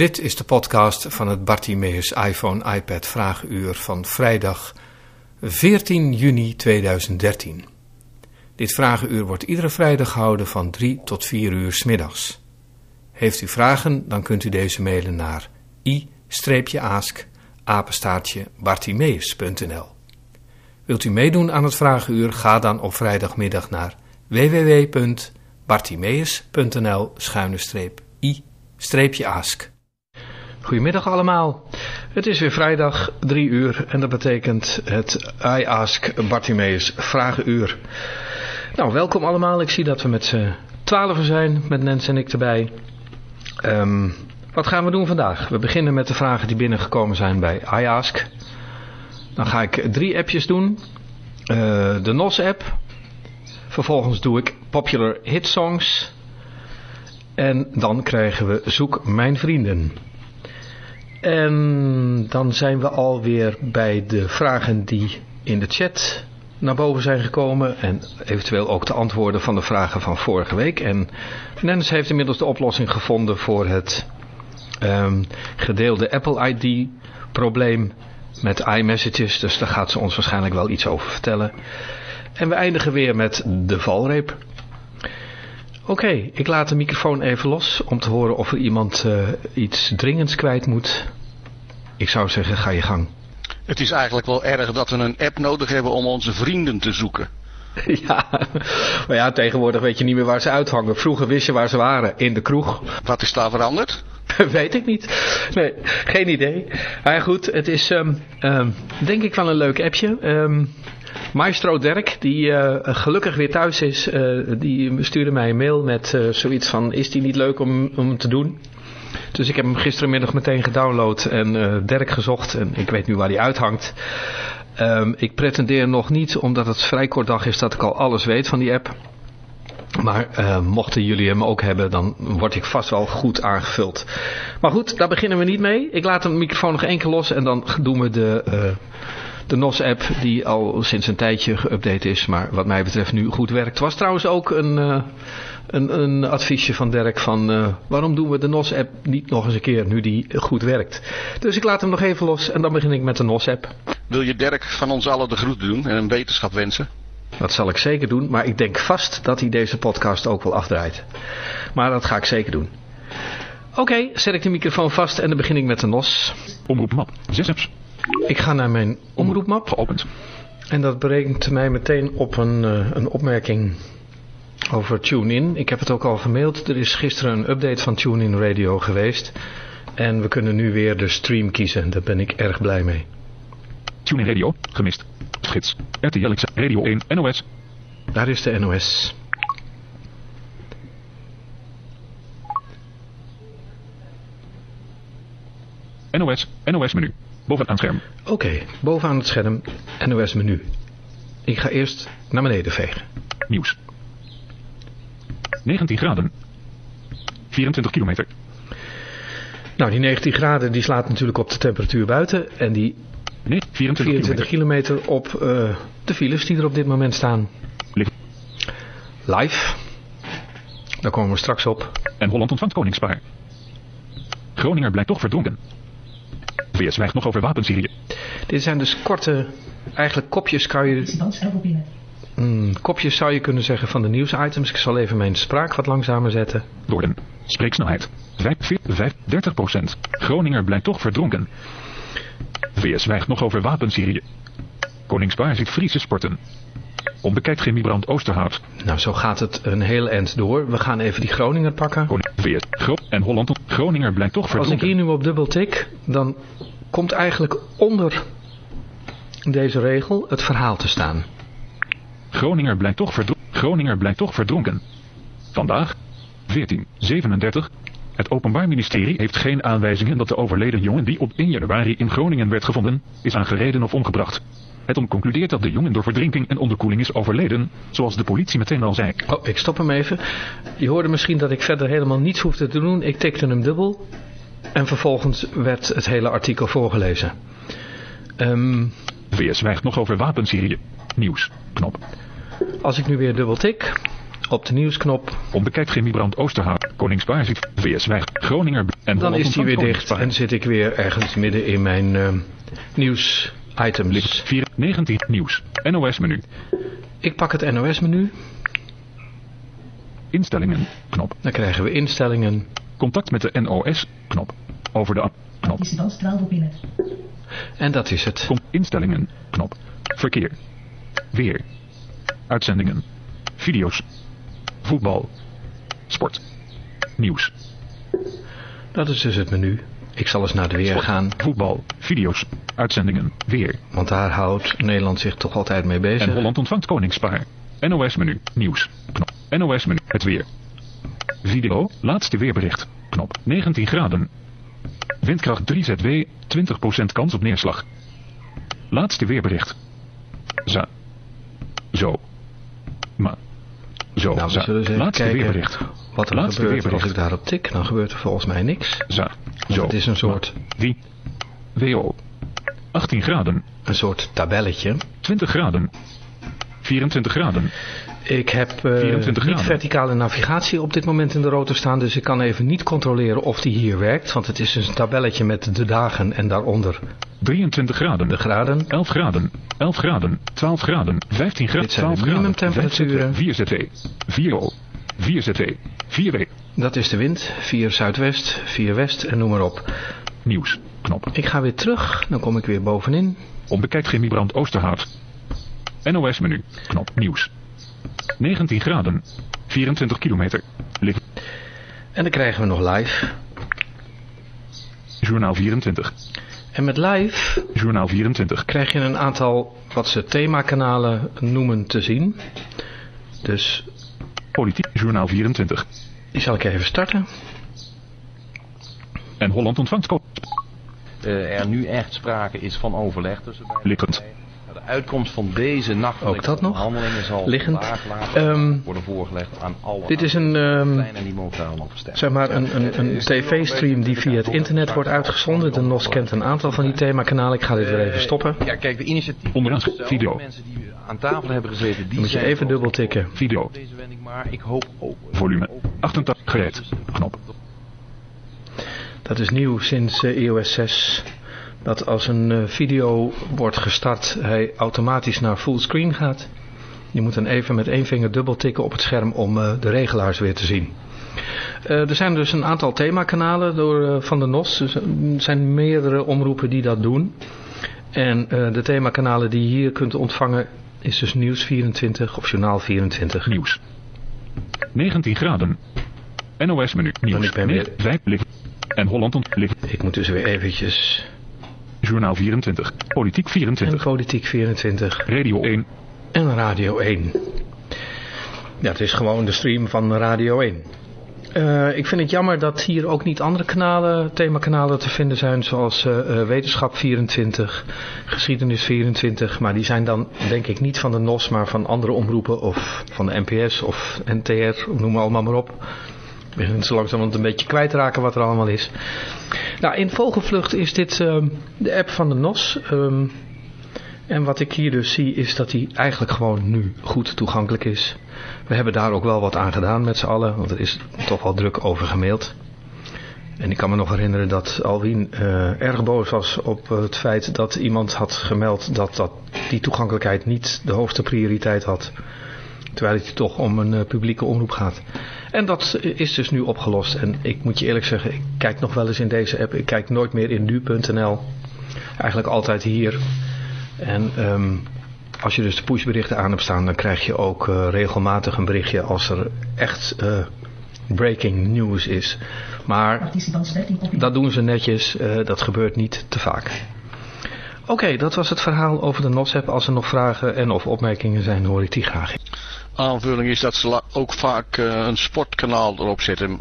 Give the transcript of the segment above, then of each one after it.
Dit is de podcast van het Bartimeus iPhone iPad Vragenuur van vrijdag 14 juni 2013. Dit vragenuur wordt iedere vrijdag gehouden van 3 tot 4 uur s middags. Heeft u vragen, dan kunt u deze mailen naar i-ask. Wilt u meedoen aan het vragenuur, ga dan op vrijdagmiddag naar www.bartimeus.nl-i-ask. Goedemiddag allemaal. Het is weer vrijdag, 3 uur en dat betekent het I Ask Bartimeus Vragenuur. Nou, welkom allemaal. Ik zie dat we met z'n twaalfen zijn, met Nens en ik erbij. Ehm, wat gaan we doen vandaag? We beginnen met de vragen die binnengekomen zijn bij I Ask. Dan ga ik drie appjes doen. Uh, de NOS-app. Vervolgens doe ik Popular Hit Songs. En dan krijgen we Zoek Mijn Vrienden. En dan zijn we alweer bij de vragen die in de chat naar boven zijn gekomen. En eventueel ook de antwoorden van de vragen van vorige week. En Nens heeft inmiddels de oplossing gevonden voor het um, gedeelde Apple ID probleem met iMessages. Dus daar gaat ze ons waarschijnlijk wel iets over vertellen. En we eindigen weer met de valreep. Oké, ik laat de microfoon even los om te horen of er iemand uh, iets dringends kwijt moet. Ik zou zeggen, ga je gang. Het is eigenlijk wel erg dat we een app nodig hebben om onze vrienden te zoeken. Ja, maar ja, tegenwoordig weet je niet meer waar ze uithangen. Vroeger wist je waar ze waren, in de kroeg. Wat is daar veranderd? Weet ik niet. Nee, geen idee. Maar goed, het is um, um, denk ik wel een leuk appje. Um, Maestro Dirk, die uh, gelukkig weer thuis is, uh, die stuurde mij een mail met uh, zoiets van, is die niet leuk om, om te doen? Dus ik heb hem gisterenmiddag meteen gedownload en uh, Dirk gezocht en ik weet nu waar hij uithangt. Um, ik pretendeer nog niet, omdat het vrij kort dag is, dat ik al alles weet van die app. Maar uh, mochten jullie hem ook hebben, dan word ik vast wel goed aangevuld. Maar goed, daar beginnen we niet mee. Ik laat de microfoon nog één keer los en dan doen we de, uh, de NOS-app die al sinds een tijdje geüpdate is. Maar wat mij betreft nu goed werkt. was trouwens ook een, uh, een, een adviesje van Dirk van uh, waarom doen we de NOS-app niet nog eens een keer nu die goed werkt. Dus ik laat hem nog even los en dan begin ik met de NOS-app. Wil je Dirk van ons allen de groet doen en een wetenschap wensen? Dat zal ik zeker doen, maar ik denk vast dat hij deze podcast ook wel afdraait. Maar dat ga ik zeker doen. Oké, okay, zet ik de microfoon vast en dan begin ik met de NOS. Omroepmap, 6 apps. Ik ga naar mijn omroepmap. Geopend. En dat brengt mij meteen op een, uh, een opmerking over TuneIn. Ik heb het ook al gemaild. Er is gisteren een update van TuneIn Radio geweest. En we kunnen nu weer de stream kiezen. Daar ben ik erg blij mee. TuneIn Radio, gemist. Gids, RTL Radio 1, NOS. Daar is de NOS. NOS, NOS menu. Bovenaan het scherm. Oké, okay, bovenaan het scherm, NOS menu. Ik ga eerst naar beneden vegen. Nieuws. 19 graden. 24 kilometer. Nou, die 19 graden die slaat natuurlijk op de temperatuur buiten. En die nee, 24, 24 kilometer. kilometer op uh, de files die er op dit moment staan. Live. Daar komen we straks op. En Holland ontvangt koningspaar. Groninger blijkt toch verdronken. VS zwijgt nog over wapenserie. Dit zijn dus korte, eigenlijk kopjes kan je... Mm, kopjes zou je kunnen zeggen van de nieuwsitems. Ik zal even mijn spraak wat langzamer zetten. Woorden. Spreeksnelheid. 5, 5, 30 procent. Groninger blijkt toch verdronken. VS zwijgt nog over wapenserie. Koningspaar ziet Friese sporten. Onbekijkt chemiebrand Oosterhout. Nou, zo gaat het een heel eind door. We gaan even die Groninger pakken. VS, Gro en Holland. Groninger blijkt toch verdronken. Als ik hier nu op dubbel tik, dan komt eigenlijk onder deze regel het verhaal te staan. Groninger blijkt toch, verdro Groninger blijkt toch verdronken. Vandaag, 1437. Het Openbaar Ministerie heeft geen aanwijzingen dat de overleden jongen die op 1 januari in Groningen werd gevonden, is aangereden of omgebracht. Het om concludeert dat de jongen door verdrinking en onderkoeling is overleden, zoals de politie meteen al zei. Oh, ik stop hem even. Je hoorde misschien dat ik verder helemaal niets hoefde te doen. Ik tikte hem dubbel en vervolgens werd het hele artikel voorgelezen. Um... VS zwijgt nog over wapenserie. Nieuws. Knop. Als ik nu weer dubbel tik op de nieuwsknop. Onbekijkt chemiebrand Oosterhout. Koningspaar zit VS Wijg, Groninger en Dan Holland is die weer dicht en zit ik weer ergens midden in mijn eh, nieuws-items. Licht 4, 19 nieuws. NOS menu. Ik pak het NOS-menu. Instellingen. Knop. Dan krijgen we instellingen. Contact met de NOS. Knop. Over de app. Knop. En dat is het. Kom instellingen. Knop. Verkeer. Weer. Uitzendingen. Video's. Voetbal. Sport. Nieuws. Dat is dus het menu. Ik zal eens naar de weer gaan. Voetbal. Video's. Uitzendingen. Weer. Want daar houdt Nederland zich toch altijd mee bezig. En Holland ontvangt Koningspaar. NOS menu. Nieuws. Knop. NOS menu. Het weer. Video. Laatste weerbericht. Knop. 19 graden. Windkracht 3 ZW. 20% kans op neerslag. Laatste weerbericht. Za. Zo. Ma. Zo. Nou, we za. zullen eens even Laatste kijken weerbericht. Wat er Laatste gebeurt als weerbericht. ik daarop tik. Dan gebeurt er volgens mij niks. Zo. het is een soort, Wie. WO. 18 graden. een soort tabelletje. 20 graden. 24 graden. Ik heb 24 niet graden. verticale navigatie op dit moment in de rotor staan. Dus ik kan even niet controleren of die hier werkt. Want het is een tabelletje met de dagen en daaronder 23 graden. de graden. 11 graden, 11 graden, 12 graden, 15 graden, Dit zijn de 12 graden, minimumtemperaturen. 4 ZT, 4 O, 4 ZT, 4 W, Dat is de wind. 4 zuidwest, 4 west en noem maar op. nieuws, knop. Ik ga weer terug. Dan kom ik weer bovenin. Onbekijkt chemiebrand Oosterhout. NOS menu, knop, nieuws. 19 graden, 24 kilometer, licht, En dan krijgen we nog live. journaal 24, En met live journaal 24, krijg je een aantal wat ze themakanalen noemen te zien. Dus politiek, journaal 24. die zal ik even starten. En Holland ontvangt eh, er nu echt sprake is van overleg tussen partijen. De uitkomst van deze nachtelijke Ook dat nog? onderhandelingen zal Liggend. Ehm, worden voorgelegd aan alle Dit is een, ehm, zeg maar een, een, een tv-stream die via het internet wordt uitgezonden. De NOS kent een aantal van die themakanalen. Ik ga dit weer even stoppen. Ja, kijk, de initiatieven Onderaan video. de mensen die aan tafel hebben gezeten, die Dan moet je zijn even dubbel tikken. video, deze wending, maar ik hoop ook... volume, 88, gereed, knop. Dat is nieuw sinds eh, iOS 6. Dat als een eh, video wordt gestart, hij automatisch naar fullscreen gaat. Je moet dan even met één vinger dubbel tikken op het scherm om eh, de regelaars weer te zien. Eh, er zijn dus een aantal themakanalen door, van de NOS. Dus, er zijn meerdere omroepen die dat doen. En de themakanalen die je hier kunt ontvangen is dus Nieuws 24 of Journaal 24. Nieuws. 19 graden. NOS menu. Nieuws. ik ben weer-. En Holland ont licht. Ik moet dus weer eventjes... Journaal 24. Politiek En 24. Politiek 24. Radio 1. En Radio 1. Ja, het is gewoon de stream van Radio 1. Eh, ik vind het jammer dat hier ook niet andere kanalen, themakanalen te vinden zijn, zoals eh, eh, Wetenschap 24, Geschiedenis 24, maar die zijn dan denk ik niet van de NOS, maar van andere omroepen of van de NPS of NTR, noem maar allemaal maar op. Ik begin zo langzamerhand een beetje kwijtraken wat er allemaal is. Nou, in Vogelvlucht is dit ehm, de app van de NOS. Ehm, en wat ik hier dus zie is dat die eigenlijk gewoon nu goed toegankelijk is. We hebben daar ook wel wat aan gedaan met z'n allen, want er is toch wel druk over gemaild. En ik kan me nog herinneren dat Alwin eh, erg boos was op het feit dat iemand had gemeld dat, dat die toegankelijkheid niet de hoogste prioriteit had. Terwijl het toch om een eh, publieke omroep gaat. En dat is dus nu opgelost. En ik moet je eerlijk zeggen, ik kijk nog wel eens in deze app. Ik kijk nooit meer in nu.nl. Eigenlijk altijd hier. En ehm, als je dus de pushberichten aan hebt staan, dan krijg je ook eh, regelmatig een berichtje als er echt eh, breaking news is. Maar Participants 13 op dat doen ze netjes, dat gebeurt niet te vaak. Oké, dat was het verhaal over de NOS-app. Als er nog vragen en of opmerkingen zijn, hoor ik die graag. Aanvulling is dat ze la- ook vaak eh, een sportkanaal erop zetten.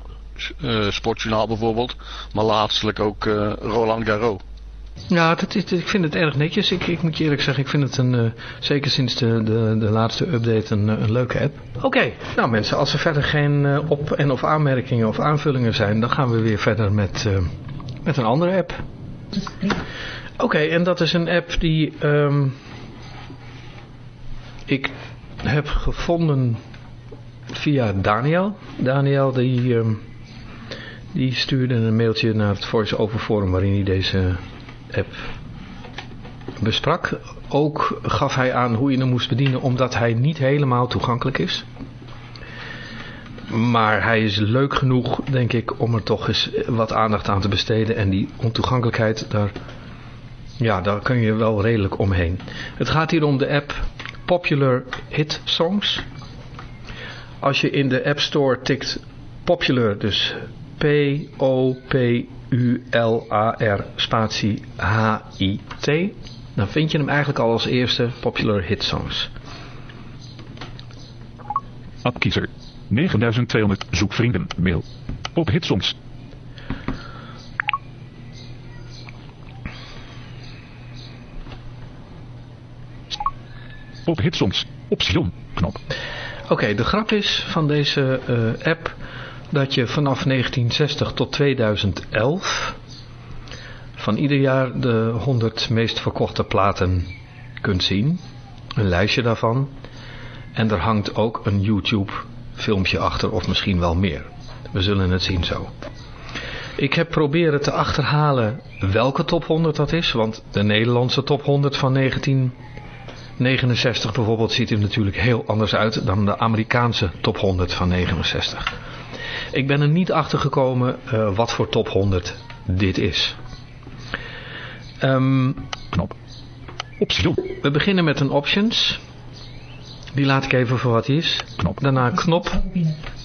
Eh, Sportjournaal bijvoorbeeld. Maar laatstelijk ook eh, Roland Garros. Ja, dat is, ik vind het erg netjes. Ik, ik moet je eerlijk zeggen, ik vind het een, eh, zeker sinds de, de, de laatste update een, een leuke app. Oké, nou mensen, als er verder geen eh, op- en of aanmerkingen of aanvullingen zijn, dan gaan we weer verder met, eh, met een andere app. Oké, en dat is een app die ehm, ik heb gevonden via Daniel. Daniel die ehm, Die stuurde een mailtje naar het voice-over forum waarin hij deze app besprak. Ook gaf hij aan hoe je hem moest bedienen omdat hij niet helemaal toegankelijk is. Maar hij is leuk genoeg, denk ik, om er toch eens wat aandacht aan te besteden. En die ontoegankelijkheid, daar, ja, daar kun je wel redelijk omheen. Het gaat hier om de app Popular Hit Songs. Als je in de App Store tikt Popular, dus P-O-P-U-L-A-R spatie H-I-T, dan vind je hem eigenlijk al als eerste Popular Hit Songs. Appkiezer. 9200 zoekvrienden. Mail. Op hitsongs. Op hitsongs. Option. Knop. Oké, de grap is van deze eh, app dat je vanaf 1960 tot 2011 van ieder jaar de 100 meest verkochte platen kunt zien. Een lijstje daarvan. En er hangt ook een YouTube filmpje achter of misschien wel meer. We zullen het zien zo. Ik heb proberen te achterhalen welke top 100 dat is. Want de Nederlandse top 100 van 1969 bijvoorbeeld ziet er natuurlijk heel anders uit dan de Amerikaanse top 100 van 69. Ik ben er niet achter gekomen uh, wat voor top 100 dit is. Um, Knop. Option. We beginnen met een options. Die laat ik even voor wat hij is. Knop. Daarna knop.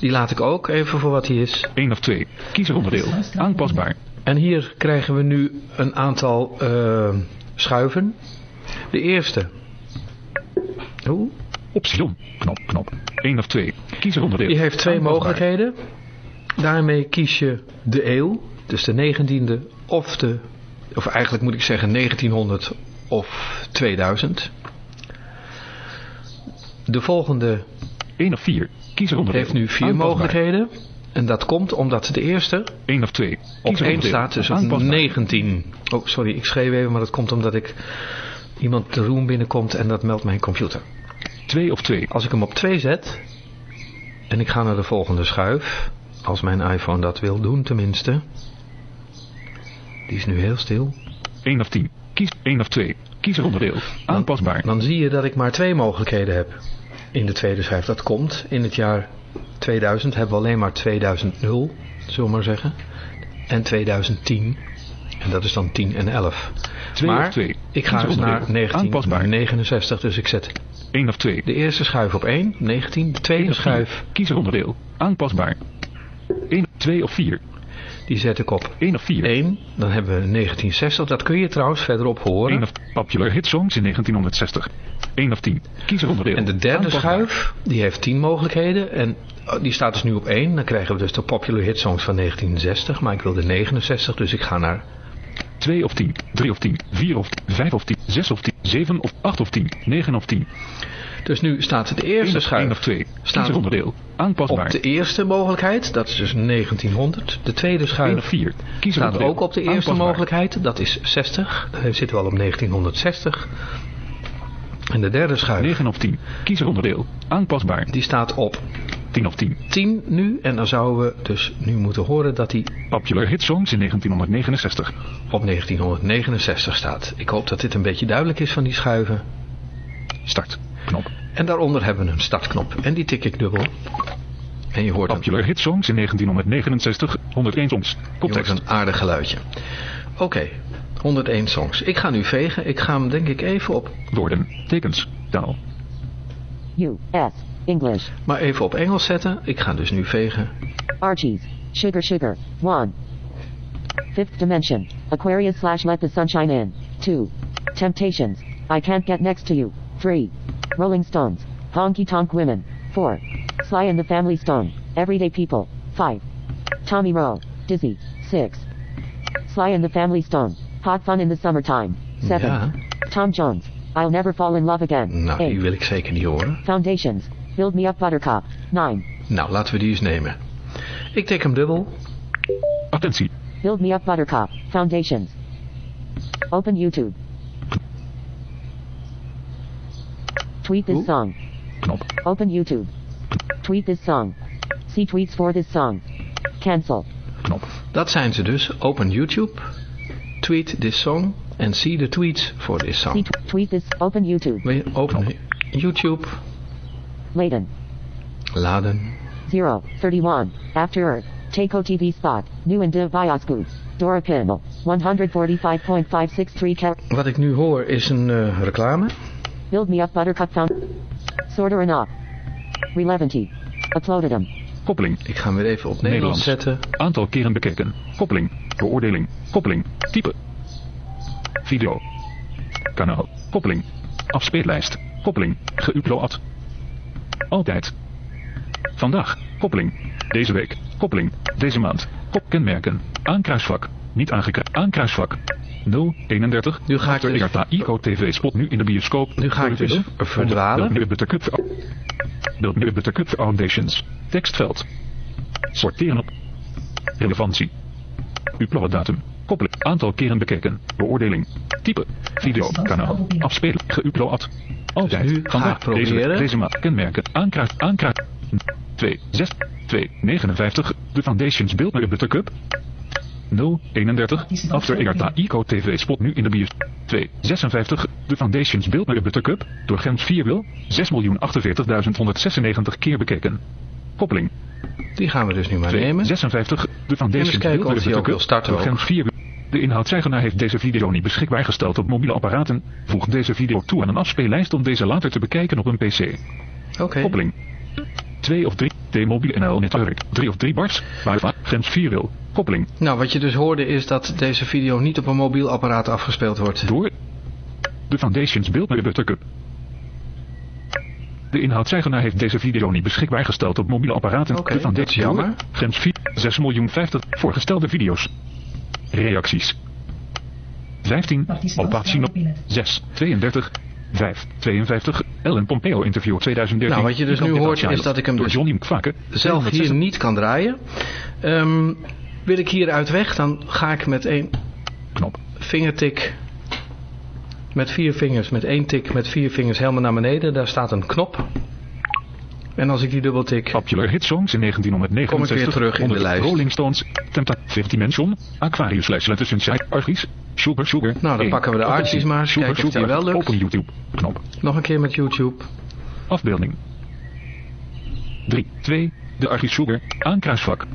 Die laat ik ook even voor wat hij is. 1 of 2. Kiezeronderdeel. Aanpasbaar. En hier krijgen we nu een aantal uh, schuiven. De eerste. Oeh. Option. Knop. Knop. 1 of 2. Kiezeronderdeel. Die heeft twee mogelijkheden. Daarmee kies je de eeuw. Dus de 19e of de... Of eigenlijk moet ik zeggen 1900 of 2000. De volgende 1 of 4. Kiezeronderdeel. heeft nu vier mogelijkheden. En dat komt omdat de eerste 1 of 2. op 1 staat, dus op Aanpasbaar. 19. Oh, sorry, ik schreef even, maar dat komt omdat ik iemand de room binnenkomt en dat meldt mijn computer. 2 of 2. Als ik hem op 2 zet en ik ga naar de volgende schuif, als mijn iPhone dat wil doen tenminste. Die is nu heel stil. 1 of 10. Kies 1 of 2. Kiezeronderdeel. Aanpasbaar. Dan zie je dat ik maar twee mogelijkheden heb in de tweede schijf. Dat komt in het jaar 2000 hebben we alleen maar 2000, zullen we maar zeggen. En 2010. En dat is dan 10 en 11. 2 maar of 2. ik ga dus naar Kiezeronderdeel. Aanpasbaar. 1969, dus ik zet 1 of 2. de eerste schuif op 1, 19. De tweede 1 of 4. schuif, Kiezeronderdeel. Aanpasbaar. 1, 2 of 4. die zet ik op 1 of 4. 1. Dan hebben we 1960. Dat kun je trouwens verderop horen. 1 of Popular Hit Songs in 1960. 1 of 10. Kiezeronderdeel. En de derde schuif, die heeft 10 mogelijkheden. En oh, die staat dus nu op 1. Dan krijgen we dus de Popular Hit Songs van 1960. Maar ik wil de 69, dus ik ga naar 2 of 10. 3 of 10. 4 of 10. 5 of 10. 6 of 10. 7 of 8 of 10. 9 of 10. Dus nu staat de 1 eerste of, 1 schuif of 2. Staat Kiezeronderdeel. Aanpasbaar. op de eerste mogelijkheid. Dat is dus 1900. De tweede 1 of schuif 4. staat Kiezeronderdeel. ook op de eerste Aanpasbaar. mogelijkheid. Dat is 60. Dan zitten we al op 1960. En de derde schuif, 9 of 10. Kiezeronderdeel. Aanpasbaar. die staat op 10 of 10. 10 nu. En dan zouden we dus nu moeten horen dat die Popular Hit Songs in 1969. op 1969 staat. Ik hoop dat dit een beetje duidelijk is van die schuiven. Start. Knop. En daaronder hebben we een startknop. En die tik ik dubbel. En je hoort een, Popular Hit Songs in 1969. 101 songs. je hoort Koptekst. een aardig geluidje. Oké, 101 songs. Ik ga nu vegen. Ik ga hem denk ik even op, Woorden. Tekens. Taal. U, S, English, maar even op Engels zetten. Ik ga dus nu vegen. Archie's, Sugar Sugar, 1. Fifth Dimension, Aquarius slash Let the Sunshine In, 2. Temptations, I Can't Get Next to You, 3. Rolling Stones, Honky Tonk Women, 4. Sly and the Family Stone, Everyday People, 5. Tommy Rowe, Dizzy, 6. Sly and the Family Stone, Hot Fun in the Summertime, 7. Ja, Tom Jones, I'll Never Fall in Love Again, nou die 8. wil ik zeker niet horen. Foundations, Build Me Up Buttercup, 9. Nou, laten we die eens nemen. Ik tik hem dubbel. Attentie. Build Me Up Buttercup, Foundations. Open YouTube. Tweet this Oeh. song. Knop. Open YouTube. Tweet this song. See tweets for this song. Cancel. Knop. Dat zijn ze dus. Open YouTube. Tweet this song. And see the tweets for this song. t- tweet this. Open YouTube. Wil je Open YouTube. Layton. Laden. 0, 31. After Earth. Takeo TV spot. New and Div Bioscoop. Dora Kimmel. 145.563 cal. Wat ik nu hoor is een eh, reclame. Build me up Buttercup Found. Sorter and up. Relevancy. Uploaded them. Koppeling. Ik ga hem weer even op Nederlands Nederlands. zetten. Aantal keren bekeken. Koppeling. Beoordeling. Koppeling. Type. Video. Kanaal. Koppeling. Afspeellijst. Koppeling. Geüpload. Altijd. Vandaag. Koppeling. Deze week. Koppeling. Deze maand. Kop kenmerken. Aankruisvak. Niet aangekruist. Aankruisvak. 031. Nu ga ik dus- ICO TV spot nu in de bioscoop. Nu ga ik dus verdwalen. Beeld nu de Foundations. Tekstveld. Sorteren op. Relevantie. Upload datum. Koppelen. Aantal keren bekeken. Beoordeling. Type. Video. Kanaal. Afspelen. Geüpload. Altijd. Dus Vandaag. ik proberen. Deze. Kenmerken. Aankruis. Aankruis. 2, 6, 2, 59. De Foundations beeld naar de Cup. 031. After Egarta ICO TV spot nu in de bios. 2, 56. De Foundations beeld naar de Cup. Door Gent 4 wil. 6.048.196 keer bekeken. Koppeling. Die gaan we dus nu maar 2, nemen. 56. De Foundations naar hij de Cup. starten Door. Gent 4 wil. De inhoudseigenaar heeft deze video niet beschikbaar gesteld op mobiele apparaten. Voeg deze video toe aan een afspeellijst om deze later te bekijken op een PC. Oké. Koppeling. 2 of 3. T-Mobile NL Network. 3 of 3 bars. Wi-Fi. Grens 4 wil. Koppeling. Nou, wat je dus hoorde is dat deze video niet op een mobiel apparaat afgespeeld wordt. Door. De Foundations naar de Buttercup. De inhoudseigenaar heeft deze video niet beschikbaar gesteld op mobiele apparaten. Oké, de Foundations. Grens 4. 6 miljoen 50. Voorgestelde video's. Reacties. 15. Opatino. 6. 32. 5. 52. Ellen Pompeo interview 2013. Nou, wat je dus nu hoort is dat ik hem door dus Johnny. Zelf hier niet kan draaien. Ehm, wil ik hieruit weg, dan ga ik met één knop. vingertik... Met vier vingers, met één tik, met vier vingers helemaal naar beneden. Daar staat een knop. En als ik die dubbel tik... Popular Hit Songs in 1969. Kom ik weer terug in de 100 lijst. Rolling Stones, Tempta, Fifth Dimension, Aquarius Slash Letter Sunshine, Archies, Sugar Sugar. Nou, dan pakken we de Archies maar Sugar kijken of die Sugar, wel lukt. Open YouTube, knop, Nog een keer met YouTube. afbeelding. 3, 2, de Archies Sugar, aankruisvak.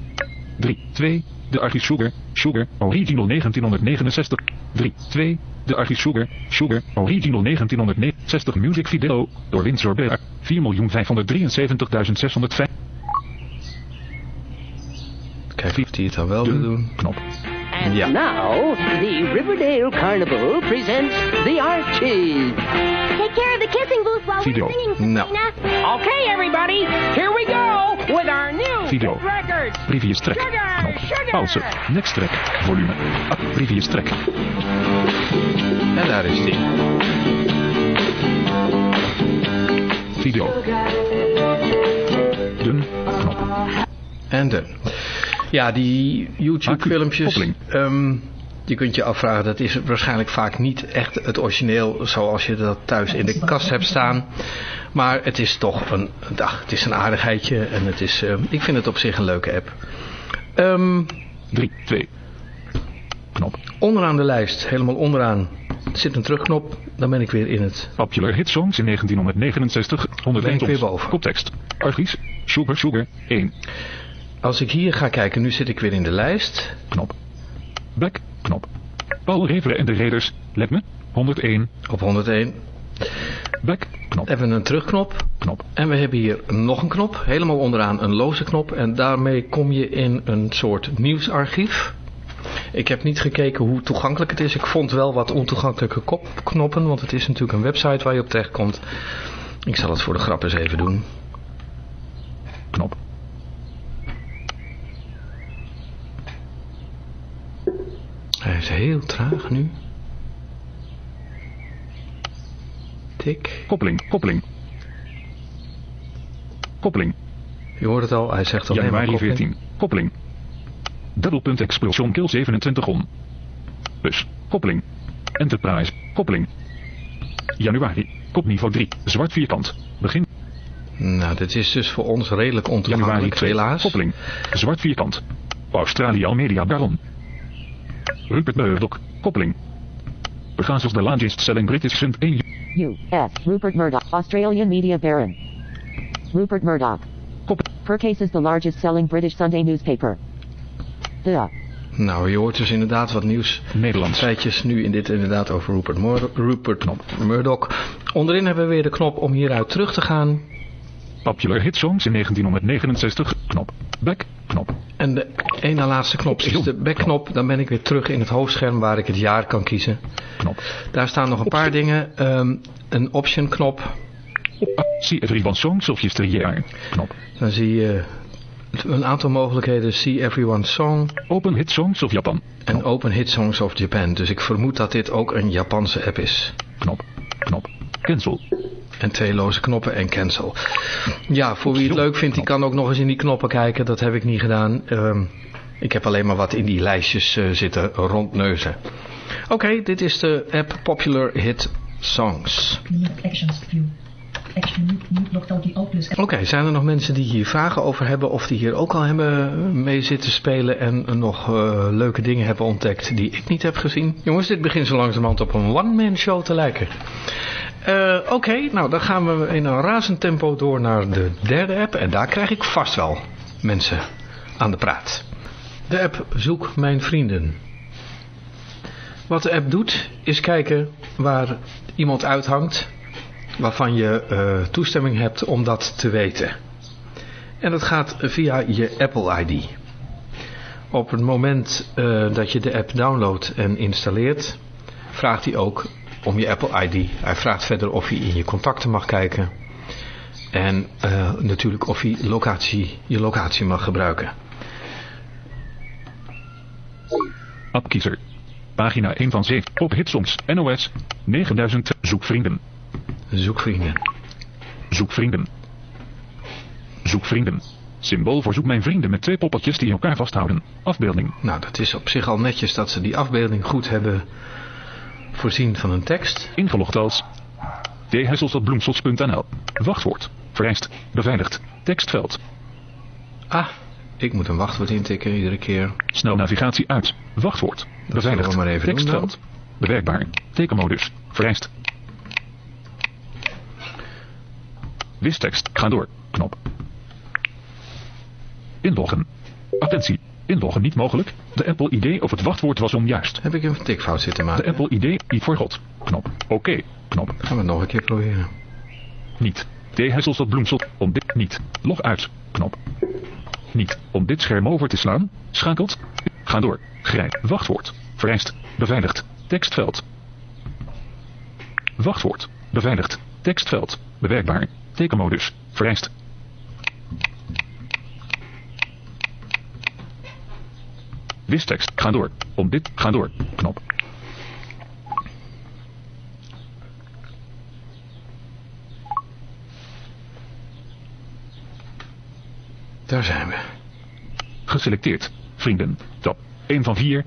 3, 2, de Archies Sugar, Sugar, Original 1969. 3, 2, de Archies Sugar, Sugar, Original 1969 Music Video, door Windsor Bear, 4.573.605. Kijken of die het wel wil doen. Knop. And Yeah. now, the Riverdale Carnival presents the Archies. Take care of the kissing booth while Video. we're singing, No. Okay, everybody, here we go with our new Video. Previous track. Knop. Pauze. Next track. Volume. Ah, previous track. En daar is die. Video. Dun. Knop. En de. Ja, die YouTube-filmpjes. Ehm, je kunt je afvragen, dat is waarschijnlijk vaak niet echt het origineel zoals je dat thuis in de kast hebt staan. Maar het is toch een, ach, het is een aardigheidje en het is, ehm, ik vind het op zich een leuke app. Ehm, 3, 2. Knop. onderaan de lijst, helemaal onderaan, zit een terugknop. Dan ben ik weer in het. Popular Hit Songs in 1969. 101 Ben ik weer toms. boven. Koptekst. Archies. Sugar Sugar 1. Als ik hier ga kijken, nu zit ik weer in de lijst. Knop. Back. Knop. Paul Revelen en de Raiders. Let me. 101. Op 101 Back. Knop. hebben we een terugknop. Knop. En we hebben hier nog een knop, helemaal onderaan een loze knop. En daarmee kom je in een soort nieuwsarchief. Ik heb niet gekeken hoe toegankelijk het is. Ik vond wel wat ontoegankelijke kop knoppen, want het is natuurlijk een website waar je op terecht komt. Ik zal het voor de grap eens even doen. Knop. Hij is heel traag nu. Tik. Koppeling. Koppeling. Koppeling. Je hoort het al, hij zegt maar Januari koppeling. 14. Koppeling. Dubbelpunt Explosion Kill 27 on. Plus. Koppeling. Enterprise. Koppeling. Januari. Kopniveau 3. Zwart vierkant. Begin. Nou, dit is dus voor ons redelijk Januari ontoegankelijk, 2. helaas. Koppeling. Zwart vierkant. Australië Media Baron. Rupert Murdoch. Koppeling. Begaan zoals de largest selling British Sunt 1 U.S. Rupert Murdoch, Australian media baron. Rupert Murdoch. Kop. Percase is the largest selling British Sunday newspaper. The Nou, je hoort dus inderdaad wat nieuws. Nederlands. Feitjes nu in dit inderdaad over Rupert, Mur Rupert Murdoch. Onderin hebben we weer de knop om hieruit terug te gaan. Popular Hit Songs in 1969. Knop. Back. Knop. En de na laatste knop is de backknop. Dan ben ik weer terug in het hoofdscherm waar ik het jaar kan kiezen. Knop. Daar staan nog een paar dingen. Ehm, een option knop. Op. See Everyone Songs of Yesteryear. Knop. Dan zie je een aantal mogelijkheden. See Everyone's Song Open Hit Songs of Japan. en Open Hit Songs of Japan. Dus ik vermoed dat dit ook een Japanse app is. Knop. Knop. Cancel. En twee loze knoppen en cancel. Ja, voor wie het leuk vindt, die kan ook nog eens in die knoppen kijken. Dat heb ik niet gedaan. Ehm, ik heb alleen maar wat in die lijstjes eh, zitten rondneuzen. Oké, dit is de app Popular Hit Songs. Oké, zijn er nog mensen die hier vragen over hebben of die hier ook al hebben mee zitten spelen en nog eh, leuke dingen hebben ontdekt die ik niet heb gezien? Jongens, dit begint zo langzamerhand op een one-man show te lijken. Eh, Oké, nou dan gaan we in een razend tempo door naar de derde app en daar krijg ik vast wel mensen aan de praat. De app Zoek Mijn Vrienden. Wat de app doet is kijken waar iemand uithangt waarvan je eh, toestemming hebt om dat te weten. En dat gaat via je Apple ID. Op het moment eh, dat je de app downloadt en installeert, vraagt hij ook om je Apple ID. Hij vraagt verder of hij in je contacten mag kijken. En eh, natuurlijk of hij locatie, je locatie mag gebruiken. Appkiezer. Pagina 1 van 7. Op Hitsongs. NOS. 9000. Zoek vrienden. Zoek vrienden. Zoek vrienden. Zoek vrienden. Symbool voor zoek mijn vrienden met twee poppetjes die elkaar vasthouden. Afbeelding. Nou, dat is op zich al netjes dat ze die afbeelding goed hebben voorzien van een tekst. Ingelogd als dhessels.bloemsots.nl Wachtwoord. Vereist. Beveiligd. Tekstveld. Ah, ik moet een wachtwoord intikken iedere keer. Snel navigatie uit. Wachtwoord. Beveiligd. maar even doen Tekstveld. Bewerkbaar. Tekenmodus. Vereist. Wistekst. Ga door. Knop. Inloggen. Attentie. Inloggen niet mogelijk. De Apple ID of het wachtwoord was onjuist. Heb ik een tikfout zitten De maken? Apple ID. I forgot. Knop. Oké. Knop. Gaan we nog een keer proberen. Niet. Thessels op bloemsel. Om dit niet. Log uit. Knop. Niet. Om dit scherm over te slaan. Schakelt. Ga door. Grijp. Wachtwoord. Vereist. Beveiligd. Tekstveld. Wachtwoord. Beveiligd. Tekstveld. Bewerkbaar. Tekenmodus. Vereist. Wistekst. Ga door. Om dit. Ga door. Knop. Daar zijn we. Geselecteerd. Vrienden. Tab. 1 van 4.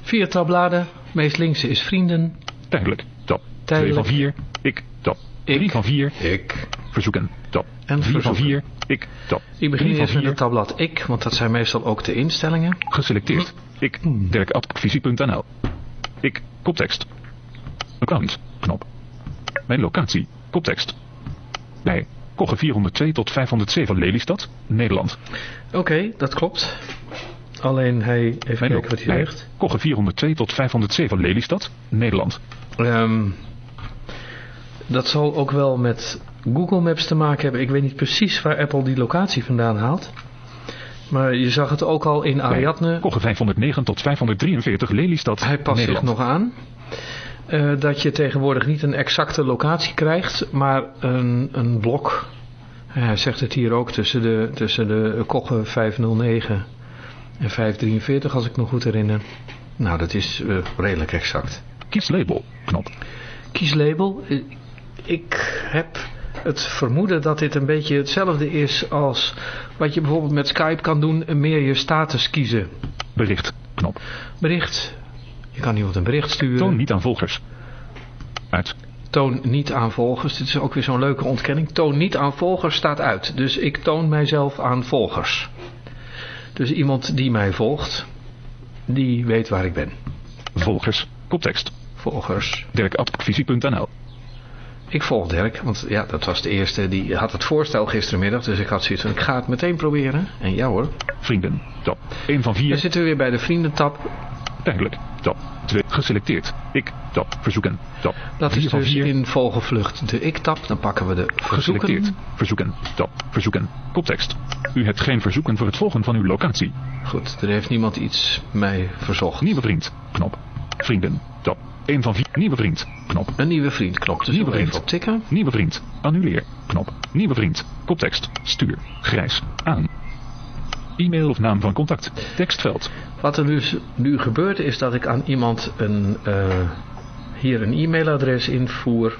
Vier tabbladen. Meest linkse is vrienden. Tijdelijk. Tab. 2 Tijdelijk. van 4. Ik. Tab. Ik. 3 van 4. Ik. Verzoeken. Tab. En 4 van verzoeken. 4. Ik. Tab. Ik begin 3 van eerst met 4. het tabblad ik, want dat zijn meestal ook de instellingen. Geselecteerd. Ik. Dirkadvisie.nl. Ik. Koptekst. Account. Knop. Mijn locatie. Koptekst. Bij. Kogge 402 tot 507 Lelystad, Nederland. Oké, dat klopt. Alleen hij, even Mijn kijken lo- wat bij ligt. Kogge 402 tot 507 Lelystad, Nederland. Ehm, dat zal ook wel met Google Maps te maken hebben. Ik weet niet precies waar Apple die locatie vandaan haalt. Maar je zag het ook al in Ariadne. Kogge 509 tot 543 Lelystad, Hij past zich nog aan. eh, dat je tegenwoordig niet een exacte locatie krijgt, maar een, een blok. Hij zegt het hier ook tussen de, tussen de Kogge 509 en 543, als ik me goed herinner. Nou, dat is eh, redelijk exact. Kies label. Knop. Kieslabel. eh, Ik heb het vermoeden dat dit een beetje hetzelfde is als wat je bijvoorbeeld met Skype kan doen. Meer je status kiezen. Bericht. Knop. Bericht. Je kan iemand een bericht sturen. Toon niet aan volgers. Uit. Toon niet aan volgers. Dit is ook weer zo'n leuke ontkenning. Toon niet aan volgers staat uit. Dus ik toon mijzelf aan volgers. Dus iemand die mij volgt, die weet waar ik ben. Volgers. Koptekst. Volgers. Dirk.visie.nl Ik volg Dirk, want ja, dat was de eerste. Die had het voorstel gistermiddag, dus ik had zoiets van, ik ga het meteen proberen. En ja hoor. Vrienden. Tab. 1 van Dan 4. zitten we weer bij de vriendentab. Tijdelijk. Tab. 2. Geselecteerd. Ik. Tab. Verzoeken. Tab. Dat 4 is dus 4. in vogelvlucht de ik-tab. Dan pakken we de verzoeken. Geselecteerd. Verzoeken. Tab. Verzoeken. Koptekst. U hebt geen verzoeken voor het volgen van uw locatie. Goed, er heeft niemand iets mij verzocht. Nieuwe vriend. Knop. Vrienden. 1 van 4. Nieuwe vriend. Knop. Een nieuwe vriend knop. Dus Nieuwe even vriend. op tikken. Nieuwe vriend. Annuleer. Knop. Nieuwe vriend. Koptekst. Stuur. Grijs. Aan. E-mail of naam van contact. Tekstveld. Wat er nu, nu gebeurt is dat ik aan iemand een, eh, hier een e-mailadres invoer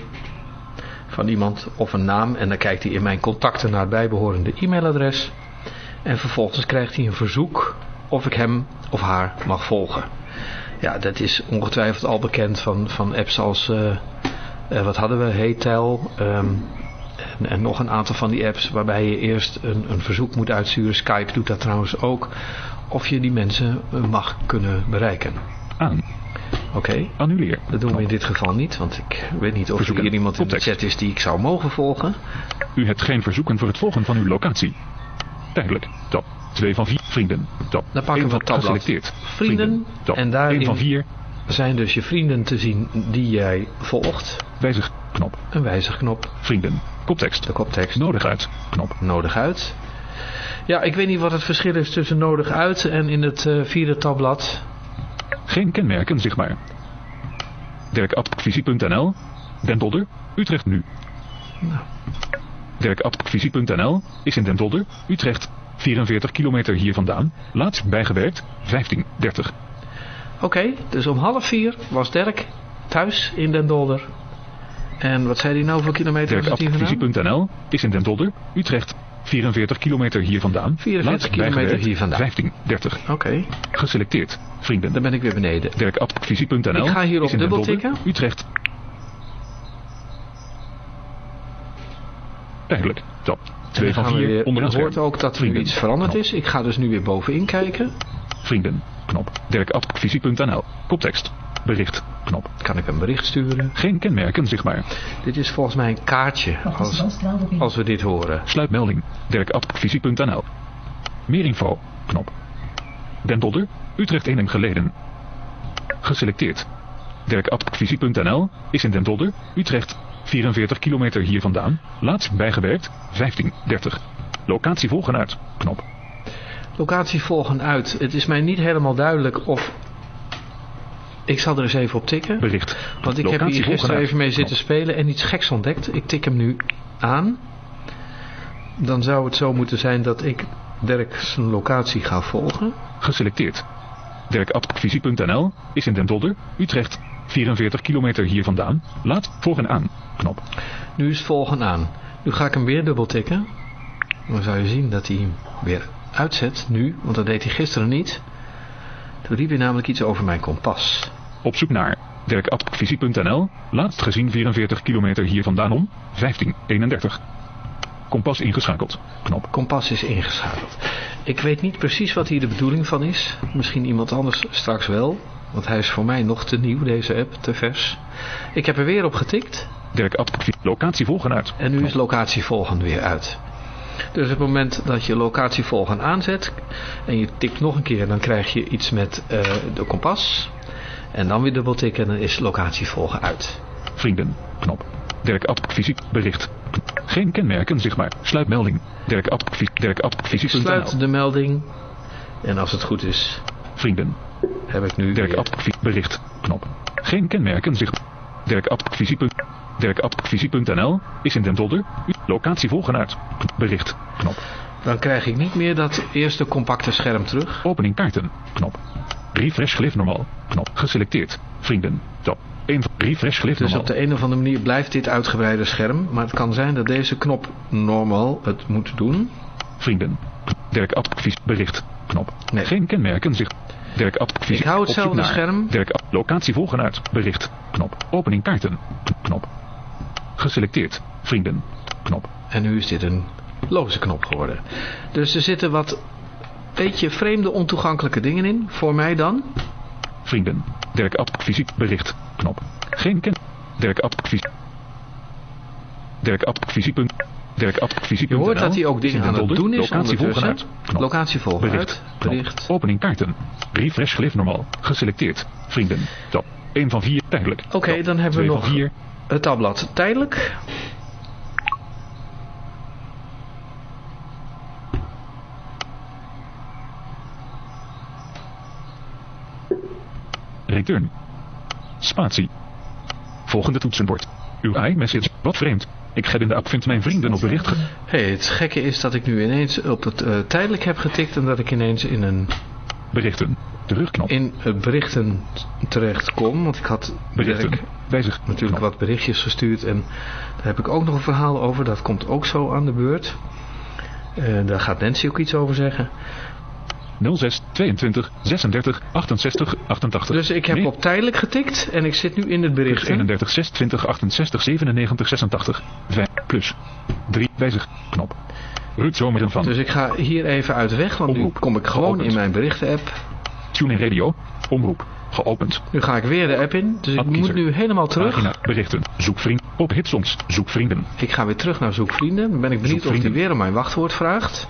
van iemand of een naam. En dan kijkt hij in mijn contacten naar het bijbehorende e-mailadres. En vervolgens krijgt hij een verzoek of ik hem of haar mag volgen. Ja, dat is ongetwijfeld al bekend van, van apps als, eh, eh, wat hadden we, Heytel ehm, en, en nog een aantal van die apps waarbij je eerst een, een verzoek moet uitsturen. Skype doet dat trouwens ook. Of je die mensen eh, mag kunnen bereiken. Aan. Oké, Annuleer. dat doen we in dit geval niet, want ik weet niet of er hier iemand in de chat is die ik zou mogen volgen. U hebt geen verzoeken voor het volgen van uw locatie. Tijdelijk. Tab. 2 van 4. Vrienden. Tab. Dan pakken 1 we van. Geselecteerd. Vrienden. Tab. En daarin 1 van 4. zijn dus je vrienden te zien die jij volgt. Wijzig. Knop. Een wijzigknop, Vrienden. Koptekst. de koptekst, Nodig uit. Knop. nodig uit. Ja, ik weet niet wat het verschil is tussen nodig uit en in het eh, vierde tabblad. Geen kenmerken zichtbaar. Dirkadvisie.nl Den Dolder. Utrecht nu. Nou. Dirkadvisie.nl is in Den Dolder. Utrecht. 44 kilometer hier vandaan. Laatst bijgewerkt. 1530. Oké, dus om half vier was Dirk thuis in Den Dolder. En wat zei hij nou voor kilometer? Dirkadvisie.nl is in Den Dolder. Utrecht. 44 kilometer hier vandaan. 44 Laatst kilometer bijgewerkt, hier vandaan. 1530. Oké, Geselecteerd. Vrienden. dan ben ik weer beneden. Dirkadvisie.nl Ik ga hierop is in Den Dolder, dubbeltikken. Utrecht. Tijdelijk. En 2 dan van gaan we 4 weer, onderaan u hoort ook dat er Vrienden. iets veranderd Knop. is. Ik ga dus nu weer bovenin kijken. Vrienden. Knop. Dirkadvisie.nl. Koptekst. Bericht. Knop. Kan ik een bericht sturen? Geen kenmerken zichtbaar. Dit is volgens mij een kaartje als, we dit horen. Sluitmelding. Dirkadvisie.nl. Meer info. Knop. Den Dolder. Utrecht 1 en geleden. Geselecteerd. Dirkadvisie.nl is in Den Dolder. Utrecht. 44 kilometer hier vandaan. Laatst bijgewerkt. 1530. Locatie volgen uit. Knop. Locatie volgen uit. Het is mij niet helemaal duidelijk of... Ik zal er eens even op tikken. Bericht. Want ik heb hier gisteren even mee zitten Knop. spelen en iets geks ontdekt. Ik tik hem nu aan. Dan zou het zo moeten zijn dat ik Dirk zijn locatie ga volgen. Geselecteerd. Dirkadvisie.nl is in Den Dolder. Utrecht. 44 kilometer hier vandaan. Laat volgen aan. Knop. Nu is volgen aan. Nu ga ik hem weer dubbel tikken. Dan zou je zien dat hij hem weer uitzet nu. Want dat deed hij gisteren niet. Toen riep hij namelijk iets over mijn kompas. Op zoek naar Dirkadvisie.nl. Laatst gezien 44 kilometer hier vandaan om 1531. Kompas ingeschakeld. Knop. Kompas is ingeschakeld. Ik weet niet precies wat hier de bedoeling van is. Misschien iemand anders straks wel. Want hij is voor mij nog te nieuw, deze app, te vers. Ik heb er weer op getikt. Dirkadvisie. Locatie volgen uit. En nu is locatie volgen weer uit. Dus op het moment dat je locatie volgen aanzet en je tikt nog een keer, dan krijg je iets met eh, de kompas. En dan weer dubbel tikken en dan is locatie volgen uit. Vrienden. Knop. Dirkadvisie. Bericht. Geen kenmerken zichtbaar. Sluitmelding. Dirkadvisie. Dirkadvisie.nl. Sluit de melding. En als het goed is, Vrienden. Heb ik nu Dirkadvisie. Bericht. Knop. Geen kenmerken. Dirkadvisie. Dirkadvisie.nl is in Den Dolder. U- Locatie volgen uit. Bericht. Knop. Dan krijg ik niet meer dat eerste compacte scherm terug. Opening kaarten. Knop. Refresh glyph normaal. Knop. Geselecteerd. Vrienden. 1 van refresh glyph Dus normaal. op de een of andere manier blijft dit uitgebreide scherm. Maar het kan zijn dat deze knop normaal het moet doen. Vrienden. Dirk. Bericht. Knop. Nee. Geen kenmerken zicht. Dirk advies. Ik hou hetzelfde scherm. Dirk Ad- locatie volgen uit. Bericht. Knop. Opening kaarten. Knop. Geselecteerd. Vrienden. Knop. En nu is dit een loze knop geworden. Dus er zitten wat beetje vreemde ontoegankelijke dingen in. Voor mij dan. Vrienden. Dirk advisie. Bericht. Knop. Geen ken. Dirk advisie. Dirk advisie. punt. Dirk advisie. Je hoort dat hij ook dingen aan het doen is Locatie volgen ondertussen. uit. Knop. Locatie volgen Bericht. uit. Knop. Bericht. Opening kaarten. Refresh glyph normaal. Geselecteerd. Vrienden. Top. 1 van 4. Tijdelijk. Oké, dan hebben we nog 4. het tabblad tijdelijk. Return. Spatie. Volgende toetsenbord. Uw iMessage. Wat vreemd. Ik ga in de app vind mijn vrienden op bericht. Hey, het gekke is dat ik nu ineens op het eh, tijdelijk heb getikt en dat ik ineens in een Berichten. Terugknop. in eh, berichten terecht kom. Want ik had Berichten. Wijzig. natuurlijk wat berichtjes gestuurd en daar heb ik ook nog een verhaal over. Dat komt ook zo aan de beurt. Eh, daar gaat Nancy ook iets over zeggen. 06 22 36 68 88. Dus ik heb Nee, op tijdelijk getikt en ik zit nu in het plus bericht. 31 26 68 97 86. 5 plus 3 wijzig knop. Ruud Zomeren van Dus ik ga hier even uit weg, want nu Omroep. kom ik gewoon Geopend. in mijn berichten-app. TuneIn Radio. Omroep. Geopend. Nu ga ik weer de app in, dus ik moet nu helemaal terug. Pagina. Berichten. Zoek vriend. Op hitsongs. Zoek vrienden. Ik ga weer terug naar Zoek Vrienden. Dan ben ik benieuwd of hij weer om mijn wachtwoord vraagt.